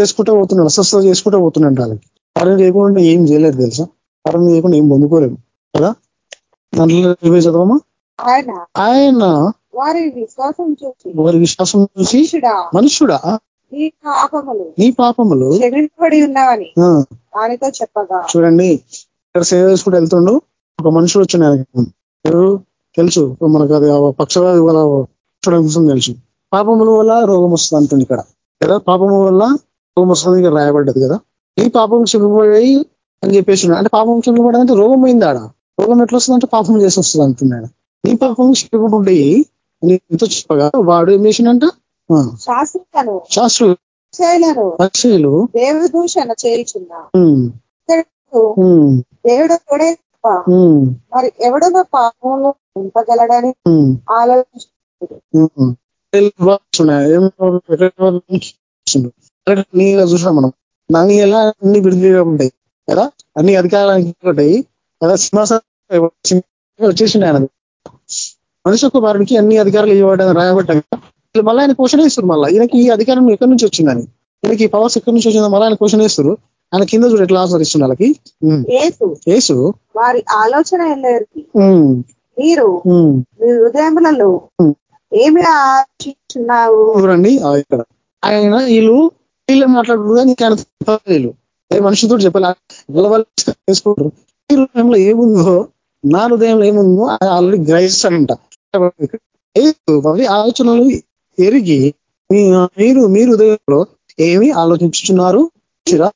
చేసుకుంటూ పోతున్నాడు స్వస్థత చేసుకుంటూ పోతున్నాడు వాళ్ళకి అరణ్యం చేయకుండా ఏం చేయలేదు తెలుసా? అరణ్యం చేయకుండా ఏం పొందుకోలేము కదా? దాంట్లో చదవమా ఆయన. వారి విశ్వాసం చూసి వారి విశ్వాసం చూసి మనుషుడా. పాపములు. నీ పాపములు? ఉన్నావని ఆయనతో చెప్పగా. చూడండి ఇక్కడ సేవ చేసుకుంటూ వెళ్తుండు. ఒక మనుషుడు వచ్చిన ఎవరు? తెలుసు. మనకు అది పక్షవాది వల్ల చూడడం కోసం తెలుసు. పాపముల వల్ల రోగం వస్తుంది అంటుంది ఇక్కడ. కదా? పాపము వల్ల రోగం వస్తుంది ఇక్కడ రాయబడ్డది కదా. ఈ పాపం క్షమిపడి అని చెప్పేసి అంటే పాపం క్షమిపడి అంటే రోగం పోయింది ఆడ రోగం ఎట్లా వస్తుంది అంటే పాపం చేసి వస్తుంది అంటున్నాడు. ఈ పాపం క్షమిపడి ఎంతో చెప్పగా వాడు ఏం చేసిండంట? శాస్త్రులు పక్షులు దేవదూషణ చేయుచున్నా. దేవుడు మరి ఎవడో పాపంలో నింపగలడని ఉమ్. నీగా చూసాం మనం. నాంగి ఎలా అన్ని విడిగా ఉంటాయి కదా? అన్ని అధికారానికి ఉంటాయి కదా? సింహాసనం వచ్చేసింది ఆయన మనిషి ఒక వారికి అన్ని అధికారాలు ఇవ్వడం రాయబడ్డాయి వీళ్ళు మళ్ళీ ఆయన క్వశ్చన్ వేస్తారు మళ్ళీ. ఈయనకి ఈ అధికారం ఎక్కడి నుంచి వచ్చిందని ఈయనకి ఈ పవర్స్ ఎక్కడి నుంచి వచ్చిందో మళ్ళీ ఆయన క్వశ్చన్ వేస్తారు ఆయన కింద చూడు ఎట్లా ఆచరిస్తుంది వాళ్ళకి. ఉమ్. ఏసు యేసు. వారి ఆలోచన మీరు. మీ హృదయములలో. ఏమి ఆలోచిస్తున్నావు? చూడండి ఇక్కడ. ఆయన వీళ్ళు వీళ్ళు మాట్లాడుకుంటా నీకు వీళ్ళు ఏ మనుషులతో చెప్పాలి చేసుకుంటారు ఈ హృదయంలో ఏముందో నా హృదయంలో ఏముందో ఆల్రెడీ గ్రహిస్తానంట అవి ఆలోచనలు ఎరిగి మీరు మీరు హృదయంలో ఏమి ఆలోచించుతున్నారు చూసిరా?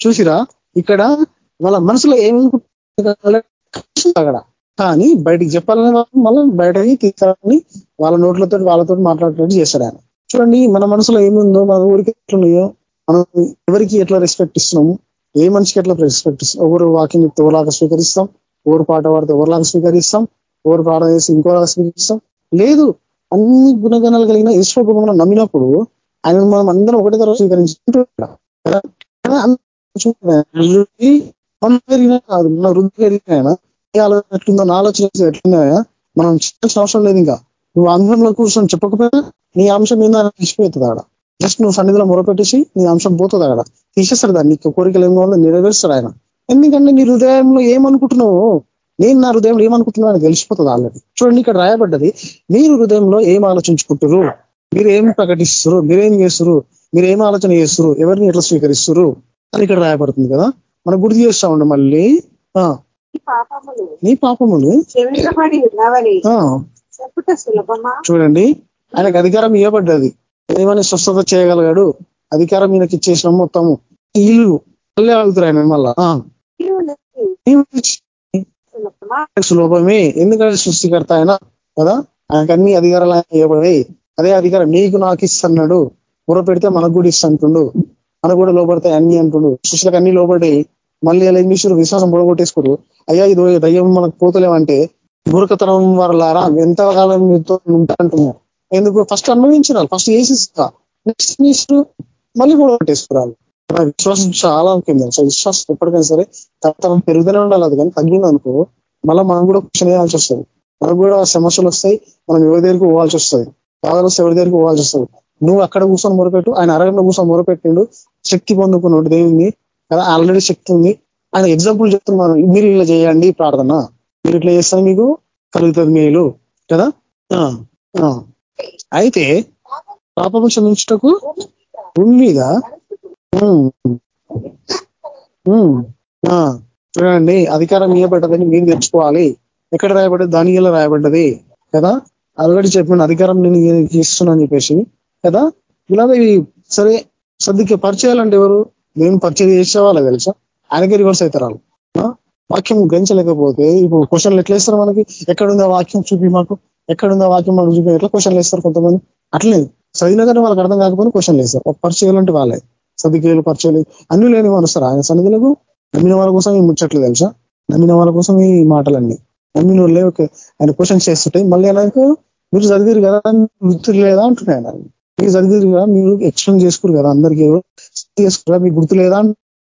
చూసిరా? ఇక్కడ వాళ్ళ మనసులో ఏమనుకుంటున్నారు అక్కడ కానీ బయటికి చెప్పాలని మళ్ళీ బయటకి తీసుకోవాలని వాళ్ళ నోట్లతో వాళ్ళతో మాట్లాడేటట్టు చేస్తాడు ఆయన చూడండి మన మనసులో ఏముందో మన ఊరికి ఎట్లున్నాయో మనం ఎవరికి ఎట్లా రెస్పెక్ట్ ఇస్తున్నాము? ఏ మనిషికి ఎట్లా రెస్పెక్ట్ ఇస్తాం ఎవరు వాకింగ్ చెప్తే ఎవరిలాగా స్వీకరిస్తాం? ఎవరు పాట పాడితే ఎవరిలాగా స్వీకరిస్తాం? ఎవరు ప్రార్థన చేసి ఇంకోలాగా స్వీకరిస్తాం? లేదు. అన్ని గుణగణాలు కలిగిన ఈశ్వర మనం నమ్మినప్పుడు ఆయన మనం అందరం ఒకటే తర్వాత స్వీకరించుకుంటున్నాం కాదు? మన వృద్ధి ఏ ఆలోచన ఎట్లుందో నా ఆలోచన ఎట్లున్నాయా మనం చెప్పాల్సిన అవసరం లేదు ఇంకా. నువ్వు అంశంలో కూర్చొని చెప్పకపోయినా నీ అంశం మీద తీసిపోతుంది ఆడ. జస్ట్ నువ్వు సన్నిధిలో మొరపెట్టేసి నీ అంశం పోతుంది అక్కడ తీసేస్తాడు దాన్ని. నీకు కోరికలు ఏమో నెరవేరుస్తాడు ఆయన. ఎందుకంటే నీ హృదయంలో ఏమనుకుంటున్నావు నేను నా హృదయంలో ఏమనుకుంటున్నావు అని తెలిసిపోతుంది ఆల్రెడీ. చూడండి ఇక్కడ రాయబడ్డది మీరు హృదయంలో ఏం ఆలోచించుకుంటారు మీరు ఏం ప్రకటిస్తారు మీరేం చేస్తారు మీరు ఏం ఆలోచన చేస్తారు ఎవరిని ఎట్లా స్వీకరిస్తారు అని ఇక్కడ రాయబడుతుంది కదా. మనం గుర్తు చేస్తా ఉండే మళ్ళీ. నీ పాపములు. చూడండి. ఆయనకు అధికారం ఇవ్వబడ్డది. ఏమని స్వస్థత చేయగలిగాడు? అధికారం ఈయనకి ఇచ్చేసిన మొత్తము. ఇల్లు. మళ్ళీ అడుగుతారు ఆయన మళ్ళా. సులభమా? ఎందుకంటే సృష్టికర్త ఆయన కదా? ఆయనకు అన్ని అధికారాలు ఆయన ఇవ్వబడి అదే అధికారం నీకు నాకు ఇస్తున్నాడు. బుర్ర పెడితే మనకు కూడా ఇస్తుంటుండు మనకు కూడా లోపడతాయి అన్ని అంటుండు. సృష్టిలకు అన్ని లోపడి మళ్ళీ అలా ఏం విశ్వాసం బుడగొట్టేసుకోరు అయ్యా ఇది దయ్యం మనకు పోతలేమంటే బురకతనం వరలారా? ఎంతకాలం మీతో ఉంటారంటున్నారు ఎందుకు ఫస్ట్ అనుభవించాలి ఫస్ట్ వేసిస్తా నెక్స్ట్ మీరు మళ్ళీ కూడా పట్టేసుకురాలి. మన విశ్వాసం చాలా ముఖ్యం సో విశ్వాసం ఎప్పటికైనా సరే తరం పెరుగుదనే ఉండాలి అది కానీ తగ్గింది అనుకో మళ్ళీ మనం కూడా క్వశ్చన్ వేయాల్సి వస్తుంది. మనకు కూడా సమస్యలు వస్తాయి మనం ఎవరి దగ్గరికి పోవాల్సి వస్తుంది. బాధలు వస్తే ఎవరి దగ్గరికి పోవాల్సి వస్తుంది. నువ్వు అక్కడ కూర్చొని మొరపెట్టు ఆయన అరగంలో కూర్చొని మొరపెట్టిండు శక్తి పొందుకున్నాడు దేవుని కదా ఆల్రెడీ శక్తి ఉంది. ఆయన ఎగ్జాంపుల్ చెప్తున్నాను మీరు ఇలా చేయండి ప్రార్థన. మీరు ఇట్లా చేస్తే మీకు కలుగుతుంది మేలు కదా? ఆ, ఆ. అయితే పాపము క్షమించుటకు భూమి మీద చూడండి అధికారం ఇవ్వబడ్డదని మీరు తెచ్చుకోవాలి ఎక్కడ రాయబడ్డది? దాని ఇలా రాయబడ్డది కదా? ఆల్రెడీ చెప్పిన అధికారం నేను ఈయనకి ఇస్తున్నాను చెప్పేసి కదా? ఇలా సరే సర్దికి పరిచయాలంటే ఎవరు? నేను పరిచయం చేసేవాళ్ళ తెలుసా? ఆయనకే రివర్స్ అవుతారు వాళ్ళు వాక్యం గ్రహించలేకపోతే ఇప్పుడు క్వశ్చన్లు ఎట్లా ఇస్తారు మనకి? ఎక్కడుందా వాక్యం చూపి మాకు? ఎక్కడుందా వాక్యం మనకు చూపి ఎట్లా క్వశ్చన్లు వేస్తారు కొంతమంది? అట్లేదు చదివినా కానీ వాళ్ళకి అర్థం కాకపోతే క్వశ్చన్లు వేస్తారు. ఒక పరిచయాలు అంటే వాళ్ళే. సదికేలు పరిచయాలు అన్ని లేని వాళ్ళు వస్తారు. ఆయన సన్నిధులకు నమ్మిన వాళ్ళ కోసం ఈ ముచ్చట్లు తెలుసా? నమ్మిన వాళ్ళ కోసం ఈ మాటలన్నీ. నమ్మిన వాళ్ళే ఒక ఆయన క్వశ్చన్స్ చేస్తుంటాయి మళ్ళీ ఆయనకు మీరు చదివారు కదా గుర్తు లేదా అంటున్నాయి ఆయన. మీరు చదివారు కదా మీరు ఎక్స్ప్లెయిన్ చేసుకోరు కదా అందరికీ. చేసుకురా మీకు గుర్తు లేదా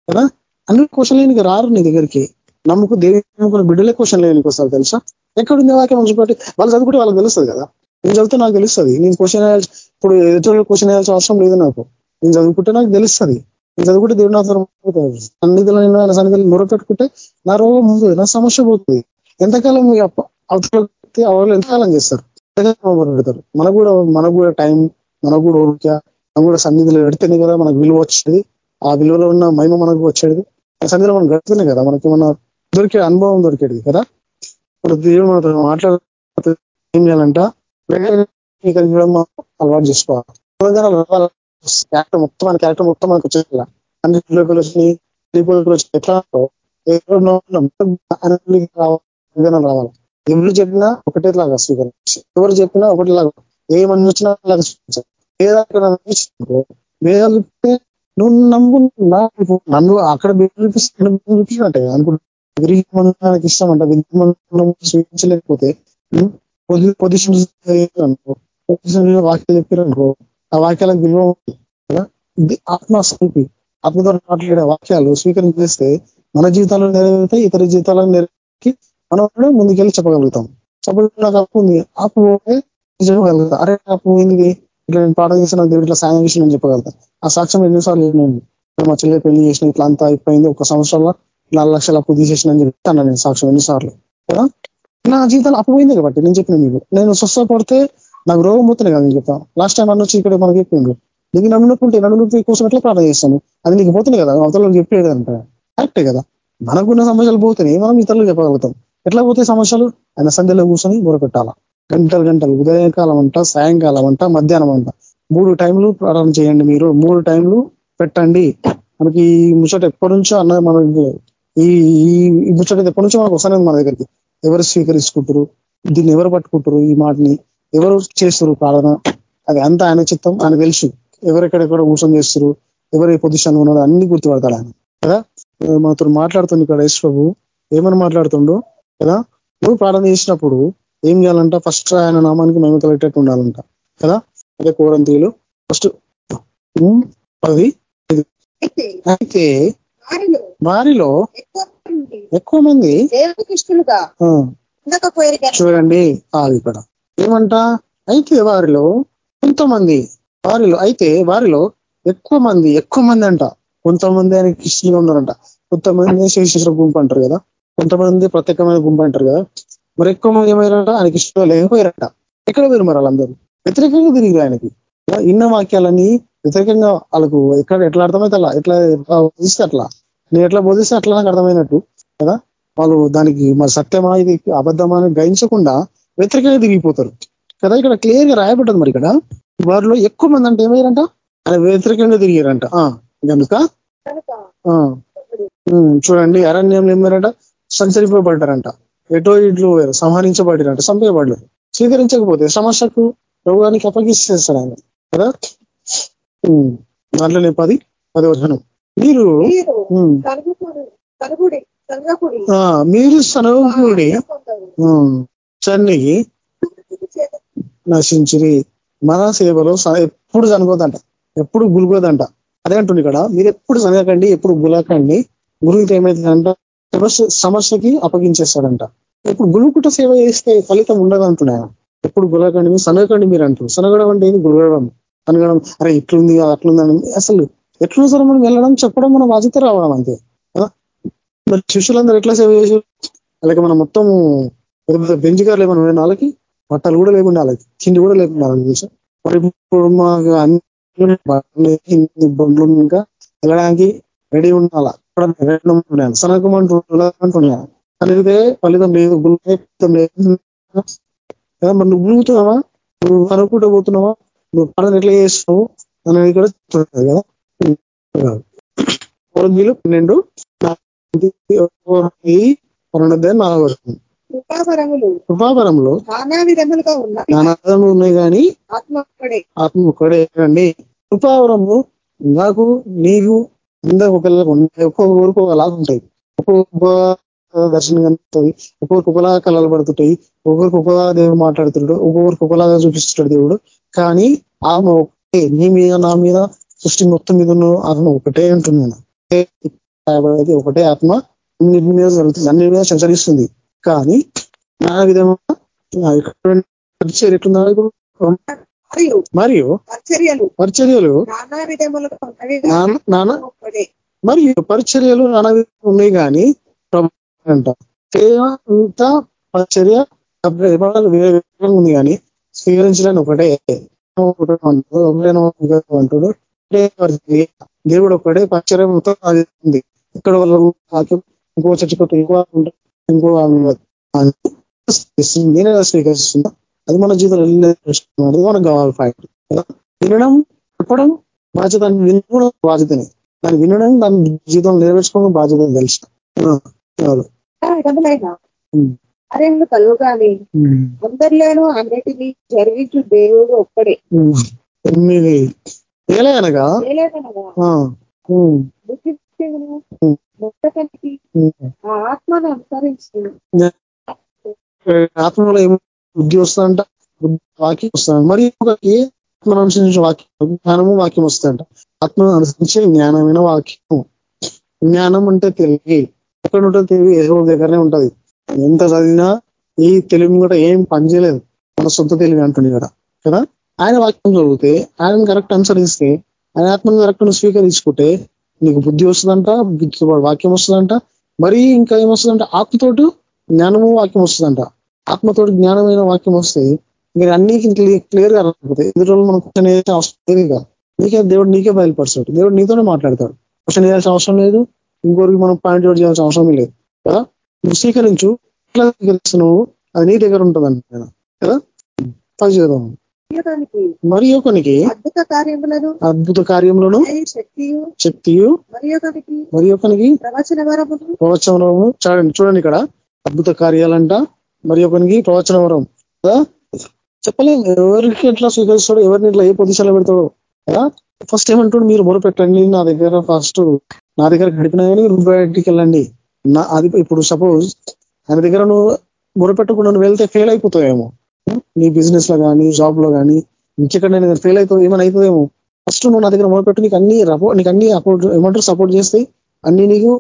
కదా? అన్ని క్వశ్చన్ లేనికి రారు నీ దగ్గరికి. నమ్ముకు దేవుని నమ్ముకున్న బిడ్డలే క్వశ్చన్ లేనికి వస్తారు తెలుసా? ఎక్కడుంది వాక్యం మంచిపాటి వాళ్ళు చదువుకుంటే వాళ్ళకి తెలుస్తుంది కదా. నేను చదివితే నాకు తెలుస్తుంది. నేను క్వశ్చన్ ఇప్పుడు ఎదుటి క్వశ్చన్ వేయాల్సిన అవసరం లేదు నాకు. నేను చదువుకుంటే నాకు తెలుస్తుంది. నేను చదువుకుంటే దేవుడు నా సన్నిధిలో నేను ఆయన సన్నిధిలో మొరపెట్టుకుంటే నా రోగం ముందు నా సమస్య పోతుంది. ఎంతకాలం అప్ప- అవతల వాళ్ళు ఎంతకాలం చేస్తారు? పెడతారు? మనకు కూడా మనకు కూడా టైం మనకు కూడా ఓరిక మనం కూడా సన్నిధిలో పెడితేనే కదా మనకు విలువ వచ్చేది. ఆ విలువలో ఉన్న మహిమ మనకు వచ్చేది. సన్నిధిలో మనం గడుపుతున్నాయి కదా మనకి ఏమన్నా దొరికే అనుభవం దొరికేది కదా? ఇప్పుడు దేవుడు మనతో మాట్లాడే ఏం చేయాలంట? అలవాటు చేసుకోవాలి. క్యారెక్టర్ మొత్తం మన క్యారెక్టర్ మొత్తం మనకు వచ్చేది అన్నింటిలోకి వచ్చి త్రిపులకు వచ్చి ఎట్లా రావాలి విధానం రావాలి. ఎవరు చెప్పినా ఒకటేలాగా స్వీకరించి. ఎవరు చెప్పినా ఒకటి లాగా ఏమని వచ్చినా అలాగా స్వీకరించాలి వేదాలు వేదాలు నువ్వు నమ్ము నా- నన్ను అక్కడ అనుకుంటున్నా అనుకుంటా విరిగి ఇష్టం అంట విరిగి స్వీకరించలేకపోతే పొజిషన్ అనుకో పొజిషన్ వాక్యాలు చెప్పారనుకో ఆ వాక్యాలకు విలువ కదా? ఇది ఆత్మ ద్వారా మాట్లాడే వాక్యాలు స్వీకరించేస్తే మన జీవితాల్లో నెరవేరుతాయి ఇతర జీవితాలను నెరవేరికి మనం కూడా ముందుకెళ్ళి చెప్పగలుగుతాం. సపోజ్ నాకు అప్పు ఉంది. అప్పు చెప్పగలుగుతా అరే అప్పు ఏంది ఇట్లా నేను పాట చేసిన దేవుడు ఇట్లా సాయం చేసిన అని చెప్పగలుగుతా. ఆ సాక్ష్యం ఎన్నిసార్లు నేను మా చెల్లి పెళ్ళి చేసిన ఇట్లా అంతా అయిపోయింది. ఒక సంవత్సరంలో నాలుగు లక్షల అప్పు తీసేసిన చెప్తాను నేను సాక్ష్యం ఎన్నిసార్లు. కదా? నా జీవితాలు అప్పు పోయింది కాబట్టి నేను చెప్పిన మీకు. నేను స్వస్థపడితే నాకు రోగం పోతున్నాయి కదా నేను చెప్తాను లాస్ట్ టైం అన్న వచ్చి ఇక్కడ మనకి చెప్పిండు. నీకు నన్ను నొప్పుంటే నన్ను నొప్పి కోసం ఎట్లా ప్రార్థన చేస్తాను? అది నీకు పోతున్నాయి కదా? అవతల చెప్పేది అంట కరెక్టే కదా? మనకున్న సమస్యలు పోతున్నాయి మనం ఇతరులు చెప్పగలుగుతాం. ఎట్లా పోతే సమస్యలు? ఆయన సంధ్యలో కూర్చొని మొరపెట్టాలా గంటలు గంటలు ఉదయకాలం అంట సాయంకాలం అంట మధ్యాహ్నం అంట. మూడు టైంలు ప్రారంభం చేయండి మీరు. మూడు టైంలు పెట్టండి. మనకి ముచ్చట ఎప్పటి నుంచో అన్న మనకి ఈ ఈ ముచ్చట ఎప్పటి నుంచో మనకు వస్తానే మన దగ్గరికి. ఎవరు స్వీకరించుకుంటారు దీన్ని ఎవరు పట్టుకుంటారు ఈ మాటని? ఎవరు చేస్తారు ప్రార్థన? అది అంతా ఆయన చిత్తం ఆయన తెలుసు ఎవరెక్కడెక్కడ ఊసం చేస్తారు ఎవరు ఏ పొజిషన్ ఉన్నారో అన్ని గుర్తుపడతాడు ఆయన. కదా? మనతో మాట్లాడుతుంది ఇక్కడ యశ్ ప్రభు. ఏమని మాట్లాడుతుండో? కదా? నువ్వు ప్రార్థన చేసినప్పుడు ఏం చేయాలంట? ఫస్ట్ ఆయన నామానికి మేము కలిగేటట్టు ఉండాలంట. కదా? అదే కోరంతీయులు. ఫస్ట్ పది అయితే వారిలో ఎక్కువ మంది కానీ చూడండి ఇక్కడ. ఏమంట? అయితే వారిలో కొంతమంది వారిలో అయితే వారిలో ఎక్కువ మంది ఎక్కువ మంది అంట. కొంతమంది ఆయనకి ఇష్టంగా ఉన్నారంట. కొంతమంది శేషేశ్వర గుంపు అంటారు కదా. కొంతమంది ప్రత్యేకమైన గుంపు అంటారు కదా. మరి ఎక్కువ మంది ఏమైనారంట ఆయనకి ఇష్టం లేకపోయారంట. ఎక్కడ పోయారు మరి వాళ్ళందరూ? వ్యతిరేకంగా తిరిగి ఆయనకి. ఇన్న వాక్యాలని వ్యతిరేకంగా వాళ్ళకు ఎక్కడ ఎట్లా అర్థమైతే అలా ఎట్లా బోధిస్తే అట్లా? నేను ఎట్లా బోధిస్తే అట్లా నాకు అర్థమైనట్టు కదా? వాళ్ళు దానికి మరి సత్యమా ఇది అబద్ధమా అని గ్రహించకుండా వ్యతిరేకంగా తిరిగిపోతారు. కదా? ఇక్కడ క్లియర్గా రాయబడ్డది మరి ఇక్కడ. వారిలో ఎక్కువ మంది అంటే ఏమయ్యారంట? ఆయన వ్యతిరేకంగా తిరిగారంట. ఆ, కనుక ఆ, ఉమ్, చూడండి అరణ్యంలో ఏమారంట సంచరిపోబడ్డారంట. ఎటో ఇట్లు పోయారు సంహరించబడ్డారంట సంపేయబడలేదు స్వీకరించకపోతే సమస్యకు రోగానికి అప్పగిస్తేస్తాడు ఆయన కదా దాంట్లోనే పది పది వచనం. మీరు మీరు. చన్నికి చేత నశించిరి మన సేవలో ఎప్పుడు చనిపోదంట ఎప్పుడు గులుకోదంట అదే అంటుంది ఇక్కడ మీరు ఎప్పుడు చనగకండి ఎప్పుడు గులకండి గురువుకి ఏమైతుందంట? సమస్య సమస్యకి అప్పగించేస్తాడంట. ఇప్పుడు గురుకుట సేవ చేస్తే ఫలితం ఉండదు అంటున్నాను ఎప్పుడు గులకండి మీరు సనగకండి మీరు అంటారు సనగడం అంటే ఏంది? గురగడం అనగడం అరే ఇట్లుంది అట్లుంది అని అసలు ఎట్లా సరే మనం వెళ్ళడం? చెప్పడం మన బాధ్యత రావడం అంతే. కదా? మరి శిష్యులందరూ ఎట్లా సేవ చేసి అలాగే మనం మొత్తం బెంచ్ గారు ఏమైనా ఉన్నాయి వాళ్ళకి బట్టలు కూడా లేకుండా వాళ్ళకి తిండి కూడా లేకుండా తెలుసా? మరి ఇప్పుడు మాకు అన్ని బండ్లు, ఇంకా వెళ్ళడానికి రెడీ ఉండాలా? సనకమంటున్నా సనకమంటున్నాను ఫలితం లేదు ఫలితం లేదు. కదా మరి నువ్వు గురుగుతున్నావా నువ్వు అనుకుంటూ పోతున్నావా? నువ్వు పనులు ఎట్లా చేస్తావు అనేది కూడా చెప్తున్నది కదా. పన్నెండు నానా విధములుగా ఉన్నాయి. కానీ ఆత్మ ఒక్కడే ఆత్మ ఒక్కడే అండి. కృపావరము నాకు నీకు అందరూ ఒకళ్ళకి ఉంటాయి ఒక్కొక్క ఊరికి ఒకలాగా ఉంటాయి. ఒక్కొక్క దర్శనం కలుగుతుంది. ఒక్కొక్కరికి ఒకలాగా కళలు పడుతుంటాయి. ఒక్కొక్కరికి ఒకలాగా దేవుడు మాట్లాడుతుంటాడు. ఒక్కొక్కరికి ఒకలాగా చూపిస్తుంటాడు దేవుడు. కానీ ఆత్మ ఒకటే నీ మీద నా మీద సృష్టి మొత్తం మీద ఉన్న ఆత్మ ఒకటే ఉంటుంది ఒకటే ఆత్మ అన్నిటి మీద జరుగుతుంది అన్ని మీద సంచరిస్తుంది. కానీ నా విధంగా ఇప్పుడు మరియు పరిచర్యలు. మరియు పరిచర్యలు నానా విధంగా ఉన్నాయి కానీ అంట. అంతా పరిచర్య ఉంది కానీ స్వీకరించడానికి ఒకటే. ఒకటే అంటాడు, దేవుడు మొత్తం అది ఉంది. ఇక్కడ వాళ్ళ ఇంకో చర్చకొట్టు ఇంకో ఇంకో. నేనే స్వీకరిస్తున్నా. అది మన జీవితంలో అది మనకు కావాలి పాయింట్. వినడం చెప్పడం బాధ్యత వినడం బాధ్యతనే. దాన్ని వినడం దాని జీవితం నెరవేర్చుకోవడం బాధ్యత తెలుసు. కార్యములు కలుగుగాని ఉమ్, అందరిలోనూ అన్నిటినీ జరిగించు దేవుడు ఒక్కడే. ఆత్మను అనుసరించి. ఆత్మలో ఏం బుద్ధి వస్తుందంట వాక్యం వస్తుందంట మరి ఒకటి ఆత్మను అనుసరించిన వాక్యం జ్ఞానము వాక్యం వస్తుందంట. ఆత్మను అనుసరించే జ్ఞానమైన వాక్యం జ్ఞానం అంటే తెలివి. ఎక్కడ ఉంటుంది తెలివి? ఏదో దగ్గరనే ఉంటది. ఎంత చదివినా ఈ తెలివి కూడా ఏం పనిచేయలేదు. మన సొంత తెలివి అంటుంది కదా. కదా? ఆయన వాక్యం చదివితే ఆయన కరెక్ట్ అనుసరిస్తే ఆయన ఆత్మను కరెక్ట్ స్వీకరించుకుంటే నీకు బుద్ధి వస్తుందంట బుద్ధితో వాక్యం వస్తుందంట మరి ఇంకా ఏమొస్తుందంట? ఆత్మతోటి జ్ఞానము వాక్యం వస్తుందంట. ఆత్మతోటి జ్ఞానమైన వాక్యం వస్తే మీరు అన్ని క్లియర్గా రాకపోతే ఎదురు రోజులు మనం క్వశ్చన్ వేయాల్సిన అవసరం లేదు ఇక. నీకే దేవుడు నీకే బయలుపరుస్తాడు. దేవుడు నీతోనే మాట్లాడతాడు. క్వశ్చన్ వేయాల్సిన అవసరం లేదు. ఇంకోరికి మనం పాయింట్ అవుట్ చేయాల్సిన అవసరం లేదు. కదా? నువ్వు స్వీకరించు. ఎట్లా స్వీకరిస్తున్నావు? అది నీ దగ్గర ఉంటుందండి కదా? పని చేద్దాం. మరి ఒకనికి అద్భుత కార్యములను అద్భుత కార్యములను మరియు శక్తియు శక్తియు మరి ఒకనికి మరి ఒకనికి ప్రవచన చూడండి చూడండి ఇక్కడ. అద్భుత కార్యాలంట. మరి ఒకనికి ప్రవచన వరం. కదా? చెప్పలేము. ఎవరికి ఎట్లా స్వీకరిస్తాడు ఎవరిని ఇట్లా ఏ పొజిషన్లో పెడతాడు. కదా? ఫస్ట్ ఏమంటాడు మీరు మొరపెట్టండి నా దగ్గర ఫస్ట్ నా దగ్గర గడిపినా కానీ బయటికి వెళ్ళండి. నా అది ఇప్పుడు సపోజ్ ఆయన దగ్గర నువ్వు మొరపెట్టకుండా నువ్వు వెళ్తే ఫెయిల్ అయిపోతావేమో. నీ బిజినెస్లో కానీ జాబ్లో కానీ ఇంకెక్కడ నేను ఫెయిల్ అవుతావు ఏమైనా అవుతుందేమో ఫస్ట్ నువ్వు నా దగ్గర మొరపెట్టు నీకు అన్ని రపో- నీకు అన్ని అపోర్ట్ ఏమంటారు సపోర్ట్ చేస్తాయి అన్ని నీకు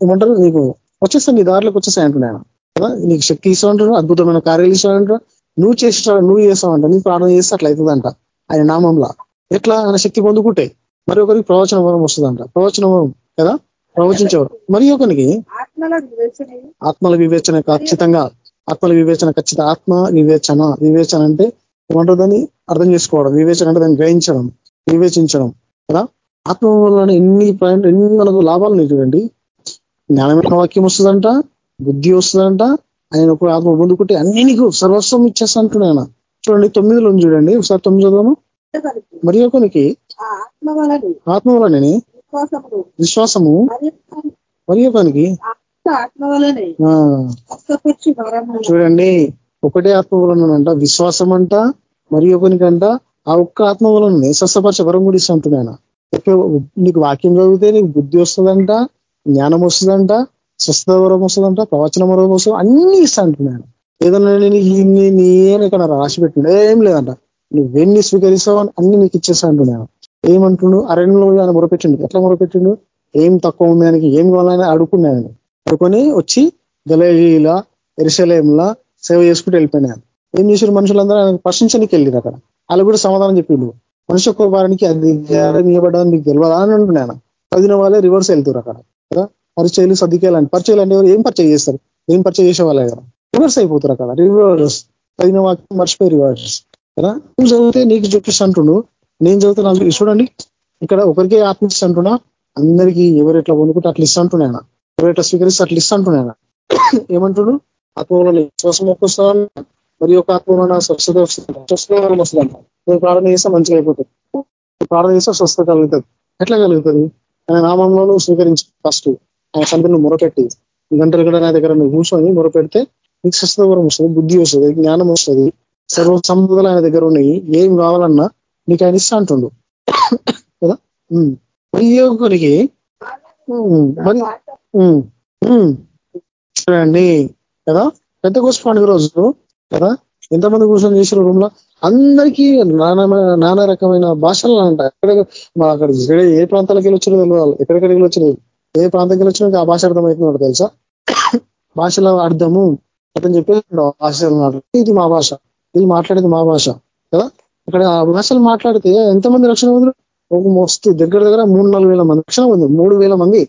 ఏమంటారు నీకు వచ్చేస్తాయి నీ దారిలోకి వచ్చేస్తాయి అంటున్నాను కదా? నీకు శక్తి ఇస్తామంటారు అద్భుతమైన కార్యాలు ఇస్తామంటారు నువ్వు చేసి నువ్వు చేస్తావంట నీకు ప్రాణం చేస్తే అట్లా అవుతుందంట ఆయన నామంలో. ఎట్లా? ఆయన శక్తి పొందుకుంటే. మరి ఒకరికి ప్రవచన వరం వస్తుందంట. ప్రవచన వరం కదా? ప్రవచించేవారు. మరి ఒకరికి ఆత్మల వివేచన ఆత్మల వివేచన ఖచ్చితంగా. ఆత్మల వివేచన ఖచ్చిత ఆత్మ వివేచన. వివేచన అంటే ఏమంటారు దాన్ని? అర్థం చేసుకోవడం. వివేచన అంటే దాన్ని గ్రహించడం వివేచించడం కదా? ఆత్మ వల్ల ఎన్ని పాయింట్ ఎన్ని మనకు లాభాలు ఉన్నాయి చూడండి. జ్ఞానమైన వాక్యం వస్తుందంట బుద్ధి వస్తుందంట ఆయన ఒక ఆత్మ పొందుకుంటే అన్ని నీకు సర్వస్వం ఇచ్చేస్తా అంటున్నాయన చూడండి తొమ్మిదిలో చూడండి. ఒకసారి తొమ్మిది చదవము మరి ఒకనికి ఆత్మ వలని ఆత్మ వలనని విశ్వాసము. మరి ఒకనికి ఆత్మ వలనే చూడండి ఒకటే ఆత్మ వలనంట విశ్వాసం అంట మరి ఒకనికంట ఆ ఒక్క ఆత్మ వలన స్వస్థపరిచే వరం కూడా ఇస్తా అంటున్నాయన నీకు వాక్యం చదివితే నీకు బుద్ధి వస్తుందంట జ్ఞానం వస్తుందంట స్వస్థత వరం వస్తుందంట ప్రవచన వరం వస్తుంది అన్ని ఇస్తా అంటున్నాను ఏదన్నా నేను నేను ఇక్కడ రాసి పెట్టిండు ఏం లేదంట. నువ్వు వెన్ని స్వీకరిస్తావు అని అన్ని నీకు ఇచ్చేస్తా అంటున్నాను ఏమంటుండు? అరణ్యంలో ఆయన మొరపెట్టిండు. ఎట్లా మొరపెట్టిండు? ఏం తక్కువ ఉంది ఆయనకి ఏం కావాలని అడుక్కున్నాను పడుకొని వచ్చి గలేలా ఎరుసలేంలా సేవ చేసుకుంటూ వెళ్ళిపోయినాను ఏం చేశారు మనుషులందరూ? ఆయన ప్రశ్నించడానికి వెళ్ళారు అక్కడ. వాళ్ళు కూడా సమాధానం చెప్పిండు మనిషి ఒక్క వారానికి అది నిలబడ్డాన్ని మీకు తెలియదా అని అంటున్నాను చదివిన వాళ్ళే రివర్స్ వెళ్తారు అక్కడ. కదా? పరిచయలు సర్దికేయాలి అంటే పరిచయలు అంటే ఏం పరిచయం చేస్తారు? ఏం పరిచయం చేసే వాళ్ళే కదా? రివర్స్ అయిపోతారు అక్కడ. రివర్స్ చదివిన వాక్యం మర్చిపోయి రివర్స్ కదా? నువ్వు చదివితే నీకు చూపిస్తా అంటుండు? నేను చదివితే నాకు చూడండి. ఇక్కడ ఒకరికే ఆత్మ అంటున్నా. అందరికీ ఎవరు ఎట్లా పొందుకుంటే అట్లా ఇస్తా అంటున్నాయన ఎవరు స్వీకరిస్తే అట్లా ఇస్తా అంటున్నాయన ఏమంటుడు? ఆత్మలో విశ్వాసం ఒక్కొస్తాను మరి ఒక ఆత్మలో స్వస్థత వస్తుంది. స్వస్థత వస్తుందంట నేను ప్రార్థన చేస్తే మంచిగా అయిపోతుంది. ప్రార్థన చేస్తే స్వస్థత కలుగుతుంది. ఎట్లా కలుగుతుంది? ఆయన నామంలో నువ్వు ఫస్ట్ ఆయన సంతను మొరపెట్టి. గంటలు కూడా నా దగ్గర నువ్వు కూర్చొని మొరపెడితే నీకు స్వస్థత వరం వస్తుంది బుద్ధి వస్తుంది జ్ఞానం వస్తుంది. సర్వ సంపదలు ఆయన దగ్గర ఉన్నాయి. ఏం కావాలన్నా నీకు ఆయన ఇస్తా అంటుండు. కదా? మరి మరి చూడండి కదా? పెద్ద కోస పండుగ రోజు కదా? ఎంతమంది కూర్చొని చేసిన రూమ్లో? అందరికీ నానా నానా రకమైన భాషలు అంట. ఎక్కడ అక్కడ ఏ- ప్రాంతాలకు వెళ్ళి వచ్చినా తెలియాలి ఎక్కడెక్కడికి వెళ్ళి వచ్చినాయి ఏ ప్రాంతానికి వెళ్ళి వచ్చినా ఆ భాష అర్థమవుతున్నాడు తెలుసా? భాషల అర్థము అతను చెప్పేసి భాషలు ఇది మా భాష. ఇది మాట్లాడేది మా భాష కదా? ఇక్కడ ఆ భాషలు మాట్లాడితే ఎంతమంది రక్షణ పొందారు? ఒక మస్తు దగ్గర దగ్గర మూడు నాలుగు వేల మంది రక్షణ పొంది మూడు వేల మంది.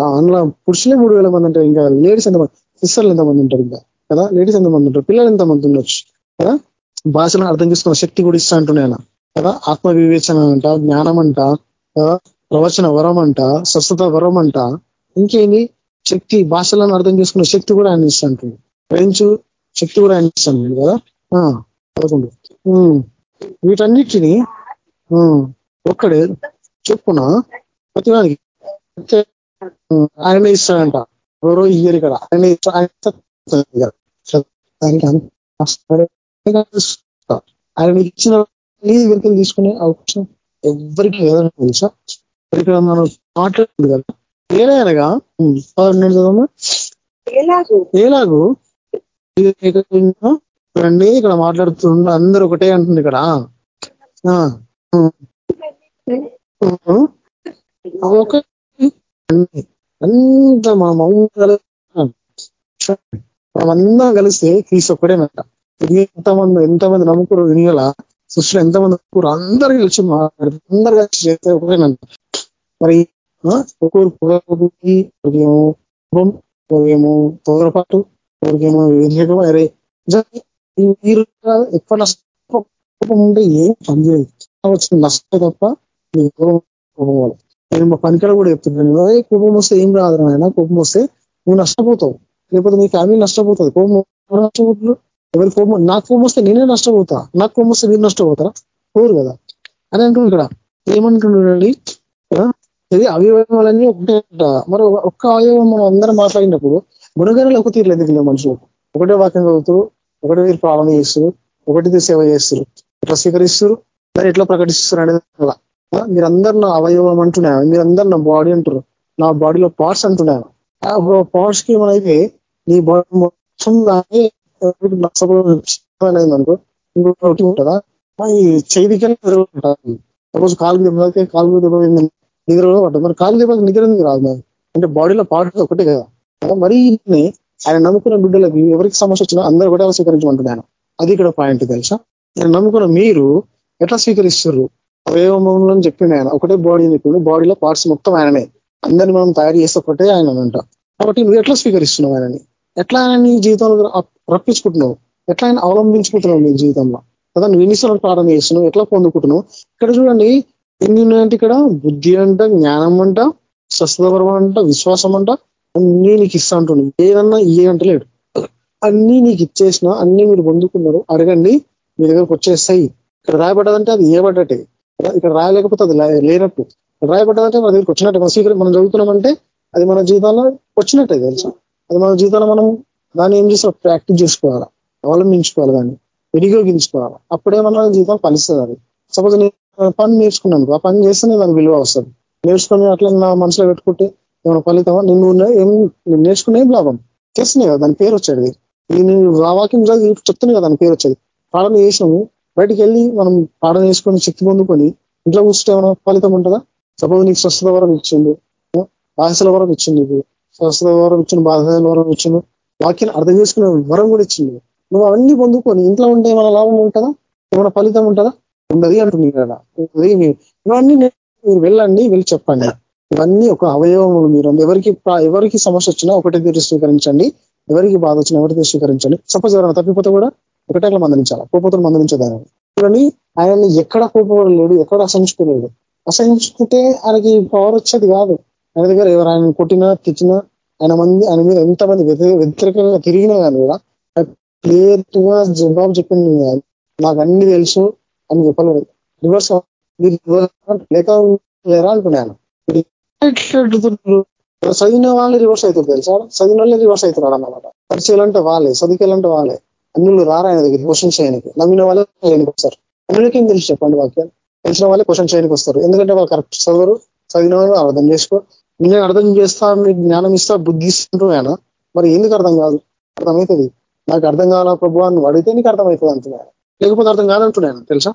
ఆన్లా పురుషులే మూడు వేల మంది అంటారు ఇంకా లేడీస్ ఎంతమంది సిస్టర్లు ఎంతమంది ఉంటారు ఇంకా? కదా? లేడీస్ ఎంతమంది ఉంటారు? పిల్లలు ఎంతమంది ఉండొచ్చు? కదా? భాషలను అర్థం చేసుకున్న శక్తి కూడా ఇస్తా అంటున్నాయి కదా? ఆత్మ వివేచన అంట జ్ఞానం అంట ప్రవచన వరం అంట స్వస్థత వరం అంట. ఇంకేంది? శక్తి భాషలను అర్థం చేసుకున్న శక్తి కూడా ఆయన ఇస్తా అంటుంది ఫ్రెంచ్ శక్తి కూడా ఆయన ఇస్తాను కదా? ఆ, పదకొండు. వీటన్నిటినీ వీటన్నిటిని ఒక్కడే చెప్పున? ప్రతివానికి ఆయన ఇస్తాడంట ఎవరో ఇయ్యరు ఇక్కడ. ఆయన ఆయన ఇచ్చిన దగ్గరికి తీసుకునే అవకాశం ఎవరికి లేదని తెలుసా. ఇక్కడ మనం మాట్లాడుతుంది కదా. చదవమ్మా. ఎలాగూ ఎలాగూ ఇది ఇక్కడ చూడండి ఇక్కడ మాట్లాడుతున్న అందరూ ఒకటే అంటుంది ఇక్కడ. ఒక అంత మా మనమందరం కలిస్తే క్రీస్తు ఒక్కడే మాట ఎంతమంది ఎంతమంది నమ్ముకురు వినిగల సృష్టిలో ఎంతమంది నమ్ముకురు అందరు కలిసి మాట్లాడుతూ అందరు కలిసి చేస్తే ఒకటేనంట మరి ఒకరు పొగకి ఒకరికేమో కోపం ఒకరికేమో తోదరపాటు ఒకరికేమో వినియోగం అరే ఎక్కువ నష్టం ఉంటే ఏం పనిచేయదు. వచ్చిన నష్టం తప్ప నేను మా పనికడ కూడా చెప్తున్నాను ఏ కోపం వస్తే ఏం రాదు ఆయన కోపం వస్తే నువ్వు నష్టపోతావు. లేకపోతే నీ ఫ్యామిలీ నష్టపోతుంది. కోపం ఎవరు నష్టపోతున్నారు ఎవరి కోపం నాకు కోపం వస్తే నేనే నష్టపోతా. నాకు కోపం వస్తే మీరు నష్టపోతారా? పోరు కదా. అని అంటున్నాడు ఇక్కడ. ఏమంటున్నాడండి ఇది అవయవాలన్నీ ఒకటే మరి ఒక్క అవయవం మనం అందరం మాట్లాడినప్పుడు గుణగణాలు ఒక తీరులు ఎందుకు మనుషులు? ఒకటే వాక్యం చదువుతారు ఒకటే తీరు ప్రారంభం చేస్తారు ఒకటి సేవ చేస్తారు. ఎట్లా స్వీకరిస్తారు? మరి ఎట్లా ప్రకటిస్తారు అనేది అలా. మీరందరూ నా అవయవం అంటున్నాను మీరందరూ నా బాడీ అంటారు నా బాడీలో పార్ట్స్ అంటున్నాను ఆ పార్ట్స్కి ఏమైతే నీ బాడీ మొత్తం దాన్ని అనుకో ఇంకొకటి ఉంటుందా? మరి చేతికల్ సపోజ్ కాలు దెబ్బ తాకితే కాలు దెబ్బ నిద్ర కూడా పట్టదు మరి కాలు దెబ్బ నిద్ర రాదు మరి? అంటే బాడీలో పార్ట్స్ ఒకటే కదా. మరి ఆయన నమ్ముకున్న బిడ్డలకి ఎవరికి సమస్య వచ్చినా అందరూ కూడా స్వీకరించమంటున్నాను. అది ఇక్కడ పాయింట్ తెలుసా? నేను నమ్ముకున్న మీరు ఎట్లా స్వీకరిస్తున్నారు అవయవంలో చెప్పిండు ఆయన. ఒకటే బాడీ చెప్పిండు బాడీలో పార్ట్స్ మొత్తం ఆయననే. అందరిని మనం తయారు చేస్తే ఒకటే ఆయన అంట కాబట్టి నువ్వు ఎట్లా స్వీకరిస్తున్నావు ఆయనని? ఎట్లా ఆయన నీ జీవితంలో రప్పించుకుంటున్నావు? ఎట్లా ఆయన అవలంబించుకుంటున్నావు నీ జీవితంలో? కదా నువ్వు ఎన్నిసార్లు ప్రారంభం చేస్తున్నావు? ఎట్లా పొందుకుంటున్నావు? ఇక్కడ చూడండి ఎన్ని ఉన్నాయంటే ఇక్కడ బుద్ధి అంట జ్ఞానం అంట స్వస్థపరం అంట విశ్వాసం అంట అన్నీ నీకు ఇస్తా అంటుండు. ఏదన్నా ఏ అంటలేడు అన్నీ నీకు ఇచ్చేసిన అన్ని మీరు పొందుకున్నారు. అడగండి మీ దగ్గరకు వచ్చేస్తాయి. ఇక్కడ రాయబడ్డదంటే అది ఏబడ్డటే ఇక్కడ రాయలేకపోతే అది లేనట్టు. రాయబడ్డదంటే మన దగ్గరికి వచ్చినట్టు. మన సీక్రెట్ మనం చదువుతున్నామంటే అది మన జీవితంలో వచ్చినట్టే తెలుసు? అది మన జీవితంలో మనం దాన్ని ఏం చేసిన ప్రాక్టీస్ చేసుకోవాలా? అవలంబించుకోవాలి దాన్ని? వినియోగించుకోవాలి? అప్పుడే మన జీవితం ఫలిస్తుంది అది. సపోజ్ నేను పని నేర్చుకున్నాను ఆ పని చేస్తేనే దాని విలువ వస్తుంది. నేర్చుకుని అట్లా నా మనసులో పెట్టుకుంటే ఏమైనా ఫలితమా? నిన్ను ఏం నేర్చుకునే ఏం లాభం? చేస్తున్నాయి కదా దాని పేరు వచ్చేది. నేను ఆ వాక్యం చెప్తున్నాయి కదా దాని పేరు వచ్చేది. ప్రార్థన చేసినాము బయటికి వెళ్ళి మనం ప్రార్థన చేసుకొని శక్తి పొందుకొని ఇంట్లో కూర్చుంటే ఏమైనా ఫలితం ఉంటుందా? సపోజ్ నీకు స్వస్థత వరం ఇచ్చిండు. బాధ్యతల వరం ఇచ్చింది నీకు. స్వస్థత వరం ఇచ్చిండు బాధ్యతల వరం ఇచ్చిండు. వాక్యం అర్థం చేసుకునే వరం కూడా ఇచ్చింది నువ్వు అవన్నీ పొందుకొని ఇంట్లో ఉంటే ఏమైనా లాభం ఉంటుందా? ఏమైనా ఫలితం ఉంటుందా? ఉండదు అంటుంది కదా ఇవన్నీ మీరు వెళ్ళండి వెళ్ళి చెప్పండి. ఇవన్నీ ఒక అవయవములు మీరు. ఎవరికి ఎవరికి సమస్య వచ్చినా ఒకటే తీరు స్వీకరించండి. ఎవరికి బాధ వచ్చినా ఒకటి స్వీకరించండి. సపోజ్ ఎవరైనా తప్పిపోతే కూడా ఒకటే మందలించాలి కోపతులు మందలించేదాన్ని చూడండి ఆయనని ఎక్కడ కోపడలేడు ఎక్కడ అసహించుకోలేడు అసహించుకుంటే ఆయనకి పవర్ వచ్చేది కాదు. ఆయన దగ్గర ఎవరు ఆయన కొట్టినా తిట్టినా ఆయన మంది ఆయన మీద ఎంతమంది వ్యతిరేకంగా తిరిగినా కానీ కూడా క్లియర్గా జవాబు చెప్పింది నాకు అన్ని తెలుసు అని చెప్పలేదు. రివర్స్ లేక లేరా అంటున్నాను చదివిన వాళ్ళు రివర్స్ అవుతారు తెలుసా? చదివిన వాళ్ళే రివర్స్ అవుతున్నారు అన్నమాట పరిచయాలంటే వాళ్ళే చదివికలంటే వాళ్ళే. అన్నులు రారా ఆయన దగ్గర క్వశ్చన్ చేయడానికి. నమ్మిన వాళ్ళే చేయడానికి వస్తారు. అన్నులకేం తెలుసు చెప్పండి వాక్యాలు తెలిసిన వాళ్ళే క్వశ్చన్ చేయడానికి వస్తారు. ఎందుకంటే వాళ్ళు కరెక్ట్ చదవరు చదివిన వాళ్ళు అర్థం చేసుకో నేను అర్థం చేస్తా మీకు జ్ఞానం ఇస్తా బుద్ధి ఇస్తుంటూ ఆయన. మరి ఎందుకు అర్థం కాదు? అర్థమవుతుంది నాకు అర్థం కావాలా ప్రభు అని అడిగితే నీకు అర్థమవుతుంది అంటున్నాను లేకపోతే అర్థం కాదంటున్నాను తెలుసా?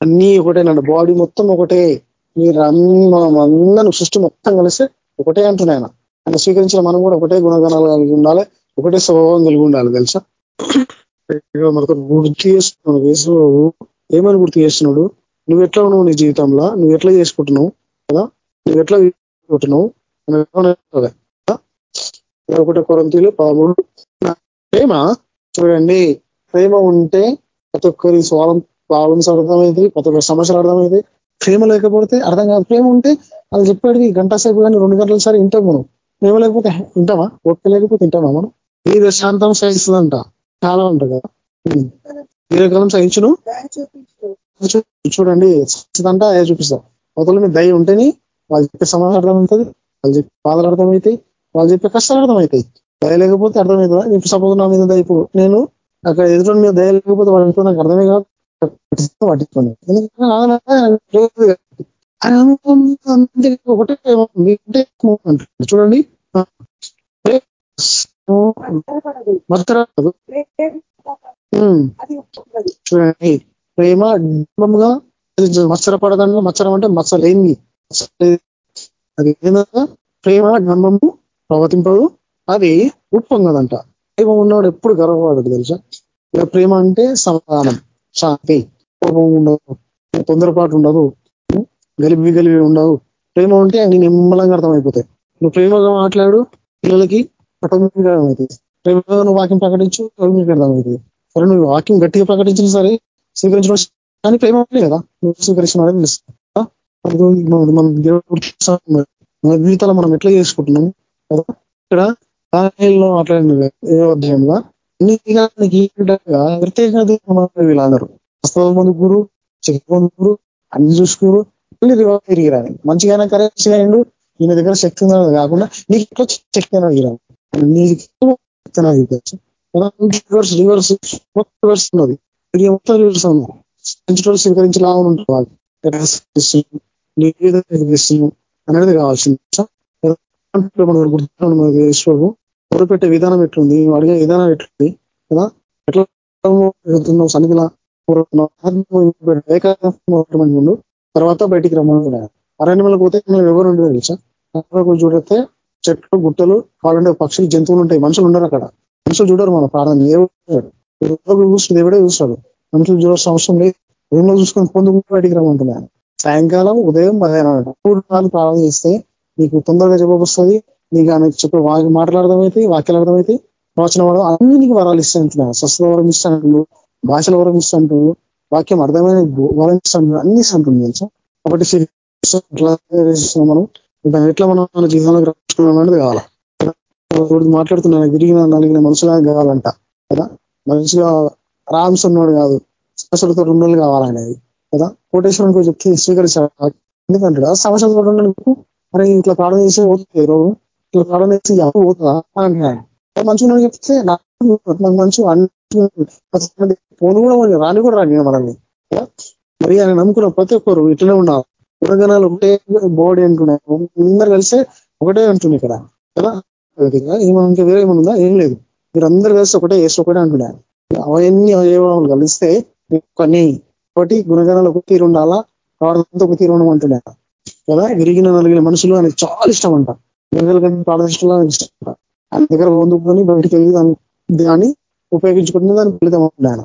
అన్నీ ఒకటేనండి బాడీ మొత్తం ఒకటే. మీరు అందరూ సృష్టి మొత్తం కలిసి ఒకటే అంటున్నాయన ఆయన స్వీకరించిన మనం కూడా ఒకటే గుణగణాలు కలిగి ఉండాలి ఒకటే స్వభావం కలిగి ఉండాలి తెలుసా? మనకు గుర్తు చేస్తున్నావు వేసుకోవు. ఏమని గుర్తు చేస్తున్నాడు? నువ్వు ఎట్లా ఉన్నావు నీ జీవితంలో? నువ్వు ఎట్లా చేసుకుంటున్నావు? కదా? నువ్వు ఎట్లా చేసుకుంటున్నావు? ఒకటి కొరంతీలు పదమూడు. ప్రేమ? చూడండి ప్రేమ ఉంటే ప్రతి ఒక్కరి స్వాలం ప్రాబ్లమ్స్ అర్థమైంది ప్రతి ఒక్కరి సమస్యలు అర్థమైంది ప్రేమ లేకపోతే అర్థం కాదు. ప్రేమ ఉంటే అది చెప్పేది గంట సేపు కానీ రెండు గంటల సారి వింటాం మనం ప్రేమ లేకపోతే వింటామా ఒక్క లేకపోతే వింటామా మనం? ఈ శాంతం సహిస్తుందంట చాలా ఉంటుంది కదా. దీర్ఘకాలం సహించును చూడండి. ఖచ్చితంగా అయ్యా చూపిస్తాం. అవతల మీ దయ ఉంటేనే వాళ్ళు చెప్పే సమాధానం అర్థమవుతుంది. వాళ్ళు చెప్పే బాధలు అర్థమవుతాయి. వాళ్ళు చెప్పే కష్టాలు అర్థమవుతాయి. దయ లేకపోతే అర్థమవుతుందా ఇప్పుడు సపోజ్ నా మీద దయ ఇప్పుడు నేను అక్కడ ఎదురు మీద దయ లేకపోతే వాళ్ళు నాకు అర్థమే కాదు. పట్టించుకోండి. ఒకటే చూడండి. మత్తరాదు చూడండి. ప్రేమ డంబముగా మత్సరపడదండి మత్సరం అంటే మత్సలేంది? అది ఏంటంటే ప్రేమ డంబము ప్రవర్తింపదు. అది ఉప్పం కదంట ప్రేమ ఉన్నవాడు ఎప్పుడు గర్వపడదు తెలుసా? ప్రేమ అంటే సమాధానం శాంతి. కోపం ఉండదు. తొందరపాటు ఉండదు. గలిబి గలిబి ఉండవు. ప్రేమ ఉంటే అన్ని నిమ్మలంగా అర్థమైపోతాయి. నువ్వు ప్రేమగా మాట్లాడు పిల్లలకి ఆటోమేటిక్గా అర్థమవుతుంది ప్రేమగా నువ్వు వాక్యం ప్రకటించు ఆటోమేటిక్గా అర్థమవుతుంది సరే నువ్వు వాక్యం గట్టిగా ప్రకటించిన సరే స్వీకరించడం కానీ ప్రేమ కదా నువ్వు స్వీకరించిన మన మన జీవితాలు మనం ఎట్లా చేసుకుంటున్నాం? కదా? ఇక్కడ దానిలో మాట్లాడిన ఏ అధ్యాయంలో? వీళ్ళందరూ. వాస్తవ మందుకురు చెక్కు అన్ని చూసుకురు మళ్ళీ రివర్స్ తిరిగి రాని. మంచిగానే కరెక్ట్ అయ్యిండు ఈయన దగ్గర శక్తి ఉందని కాకుండా నీకు ఎట్లా శక్తి అనేది రివర్స్ రివర్స్ రివర్స్ ఉన్నది మొత్తం రివర్స్ ఉన్నాం పెంచుటోళ్ళు స్వీకరించేలా ఉంటుంది వాళ్ళు అనేది కావాల్సింది మన ఈశ్వరు మొదలుపెట్టే విధానం ఎట్లుంది అడిగే విధానం ఎట్లుంది కదా ఎట్లా వెళ్తున్నావు సన్నిధిలా ఉండు తర్వాత బయటికి రమ్మని అరణ్యంలో పోతే మనం ఎవరు ఉండదు తెలుసా చూడితే చెట్లు గుట్టలు కావాలంటే పక్షులు జంతువులు ఉంటాయి మనుషులు ఉండరు అక్కడ మనుషులు చూడరు మన ప్రార్థన దేవుడు చూస్తుంది దేవుడే చూస్తాడు మనుషులు చూడాల్సిన అవసరం లేదు రూమ్లో చూసుకొని పొందుకు బయటికి రమ్మంటున్నాను సాయంకాలం ఉదయం మధ్యాహ్నం మూడు సార్లు ప్రార్థన చేస్తే నీకు తొందరగా జవాబు నీకు ఆమె చెప్పే మాటలు అర్థమైతే వాక్యాలు అర్థమైతే ప్రవచన వరం అన్ని నీకు వరాలు ఇస్తాను స్వస్థత వరం ఇస్తాను భాషల వరం ఇస్తాంటు వాక్యం అర్థమైన వరం ఇస్తాను అన్ని ఇస్తాను తెలుసా కాబట్టి మనం దాన్ని ఎట్లా మనం మన జీవితంలోకి రక్షించుకున్నాం అనేది కావాలా? మాట్లాడుతున్నాను విరిగిన నలిగిన మనుషులాగా కావాలంట కదా? మనిషిగా రామ్స్ ఉన్నాడు కాదు సమస్యలతో రెండు కావాలనేది కదా? కోటేశ్వరం చెప్తే స్వీకరించాలి? ఎందుకంటే సమస్యలతో ఉండడానికి మరి ఇట్లా ప్రాణం చేసి పోతుంది రోగం? ఇట్లా ప్రాణం చేసి ఎవరు పోతుందా? అంటున్నాడు. మంచిగా చెప్తే నాకు మంచి ఫోన్ కూడా రాని కూడా రాని మనల్ని మరి ఆయన నమ్ముకున్న ప్రతి ఒక్కరు ఇట్లనే ఉన్నారు. గుణగణాలు ఒకటే బోర్డు అంటున్నాయి. అందరు కలిసే ఒకటే అంటుంది ఇక్కడ. కదా? విధంగా ఇంకా వేరే ఏమన్నా ఏం లేదు. మీరు అందరు కలిసి ఒకటే వేసి ఒకటే అంటున్నారు. అవన్నీ అవయవాలు కలిస్తే కొన్ని ఒకటి గుణగణాలు ఒక తీరు ఉండాలా? ప్రార్థనతో ఒక తీరు ఉండమంటున్నారు కదా? విరిగిన నలిగిన మనుషులు ఆయనకు చాలా ఇష్టం అంట. విరగల కంటే ప్రార్థించడం ఇష్టం అంట. ఆయన దగ్గర పొందుకొని బయటికి వెళ్ళి దాన్ని దాన్ని ఉపయోగించుకుంటున్న దాని ఫలితం అంటున్నాను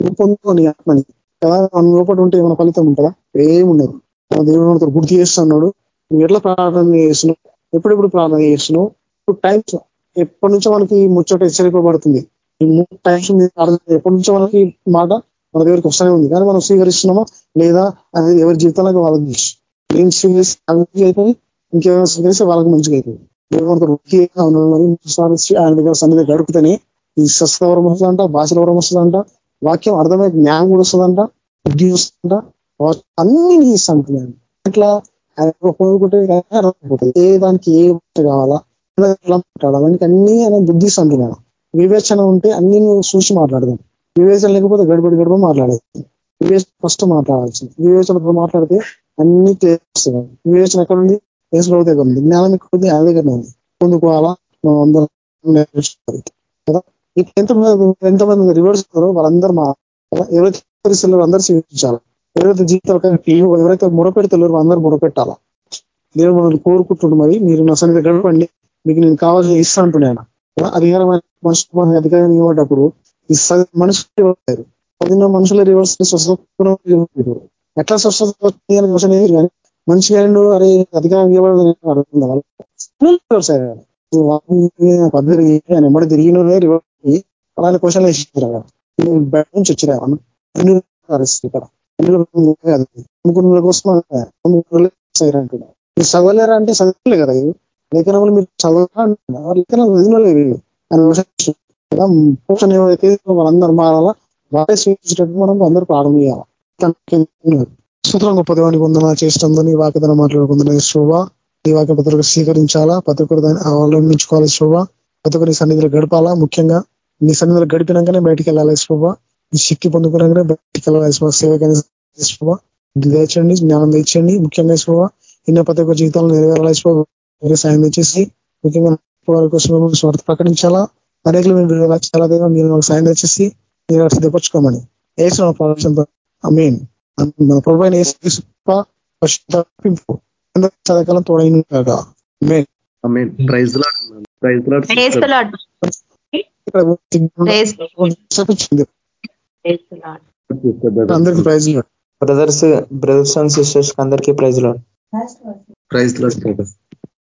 ఆయన పొందుకొని ఆత్మని. కదా? మన లోపల ఉంటే ఏమైనా ఫలితం ఉంటుందా? ఏముండదు. దేవుడు దేవుడు గుర్తు చేస్తున్నాడు నువ్వు ఎట్లా ప్రార్థన చేస్తున్నావు? ఎప్పుడెప్పుడు ప్రార్థన చేస్తున్నావు? ఇప్పుడు టైమ్స్ ఎప్పటి నుంచో మనకి ముచ్చట హెచ్చరింపబడుతుంది ఈ మూడు టైమ్స్ ఎప్పటి నుంచో మనకి మాట మన దగ్గరికి వస్తూనే ఉంది. కానీ మనం స్వీకరిస్తున్నామా? లేదా అనేది ఎవరి జీవితంలో వాళ్ళకి నేను స్వీకరిస్తే అయిపోయి ఇంకేమైనా స్వీకరిస్తే వాళ్ళకి మంచిగా అయిపోయింది. దేవుడు రుచిగా ఉన్నామని ఆయన దగ్గర సన్నిధి గడుపుతూనే ఈ స్వస్థవరం వస్తుందంట భాషల వరం వస్తుందంట వాక్యం అర్థమై జ్ఞానం కూడా వస్తుందంట బుద్ధి వస్తుందంట అన్ని నీ ఇస్తాను ఇట్లా కోరుకుంటే ఏ దానికి ఏ కావాలా మాట్లాడాలి. దానికి అన్ని ఆయన బుద్ధి అంటున్నాడు వివేచన ఉంటే అన్ని నువ్వు చూసి మాట్లాడదాం. వివేచన లేకపోతే గడబడి గడప మాట్లాడేది. వివేచన ఫస్ట్ మాట్లాడాల్సింది. వివేచనతో మాట్లాడితే అన్ని తెలుస్తుంది వివేచన ఎక్కడ ఉంది? దేశంలో దగ్గర ఉంది. జ్ఞానం ఎక్కడ ఉంది? ఆయన దగ్గర ఉంది. పొందుకోవాలా? మనం అందరం నేర్చుకోవాలి. కదా? ఎంతమంది ఎంతమంది రివర్స్ ఉన్నారో వాళ్ళందరూ మా కదా? ఎవరైతే పరిస్థితుల్లో అందరూ స్వీకరించాలి. ఎవరైతే జీవితాలు ఎవరైతే మురపెడతలేరు అందరూ మొరపెట్టాలా? దేవుడు మనల్ని కోరుకుంటుండు మరి. మీరు నా సన్నిధి గడపండి మీకు నేను కావాల్సిన ఇస్తా అంటున్నాను ఆయన. అధికారమైన మనుషులు అధికారం ఇవ్వటప్పుడు మనుషులు ఇవ్వలేరు మనుషుల రివర్స్ స్వస్థత ఎట్లా స్వస్థత వచ్చింది అని కానీ మనిషి గారు అరే అధికారం ఇవ్వడం అడుగుతుంది రివర్స్ పద్ధతి ఆయన ఎమ్మడి తిరిగిన రివర్స్ అలాంటి క్వశ్చన్ బయట నుంచి వచ్చిరా ఇక్కడ అనుకున్న కోసం అంటున్నారు మీరు చదవలేరా అంటే చదవలే కదా ఇది లేఖనములు మీరు చదవరా అంటున్నారు వాళ్ళు లేఖనాలు చదివినలే వీళ్ళు పోషణ ఏవైతే మనందరూ మారాలా వాళ్ళే స్వీకరించేటట్టు మనం అందరూ ప్రారంభం చేయాలి సూత్రం గొప్ప దేవానికి వందన చేస్తుందని వాక్యతను మాట్లాడుకుందని శోభ నీ వాక్య పత్రిక స్వీకరించాలా పత్రిక దాన్ని అవలంబించుకోవాలి శోభ పత్రిక నీ సన్నిధిలో గడపాలా? ముఖ్యంగా నీ సన్నిధిలో గడిపినాకనే బయటికి వెళ్ళాలి శోభ శక్తి పొందుకున్నాకనే బయటికి సేవకైనా తెచ్చండి జ్ఞానం తెచ్చండి ముఖ్యంగా శోభ ఎన్నో ప్రతి ఒక్క జీవితాలు నెరవేరాలి సాయం తెచ్చేసి ముఖ్యంగా వారి కోసం స్వార్థ ప్రకటించాలా? అనేకలు మీరు చాలా దేవ మీరు మాకు సాయం తెచ్చేసి మీరు సిద్ధపరచుకోమని. వేసిన ప్రదర్శనతో మీన్ మన ప్రభు అయిన పరిశుద్ధింపు చదకాలం తోడైన కాక మెయిన్ ఆమేన్. Praise lord praise lord Praise the అందరికి praise brothers brothers and sisters అందరికీ ప్రైజ్ లాడ్ ప్రైజ్ లాడ్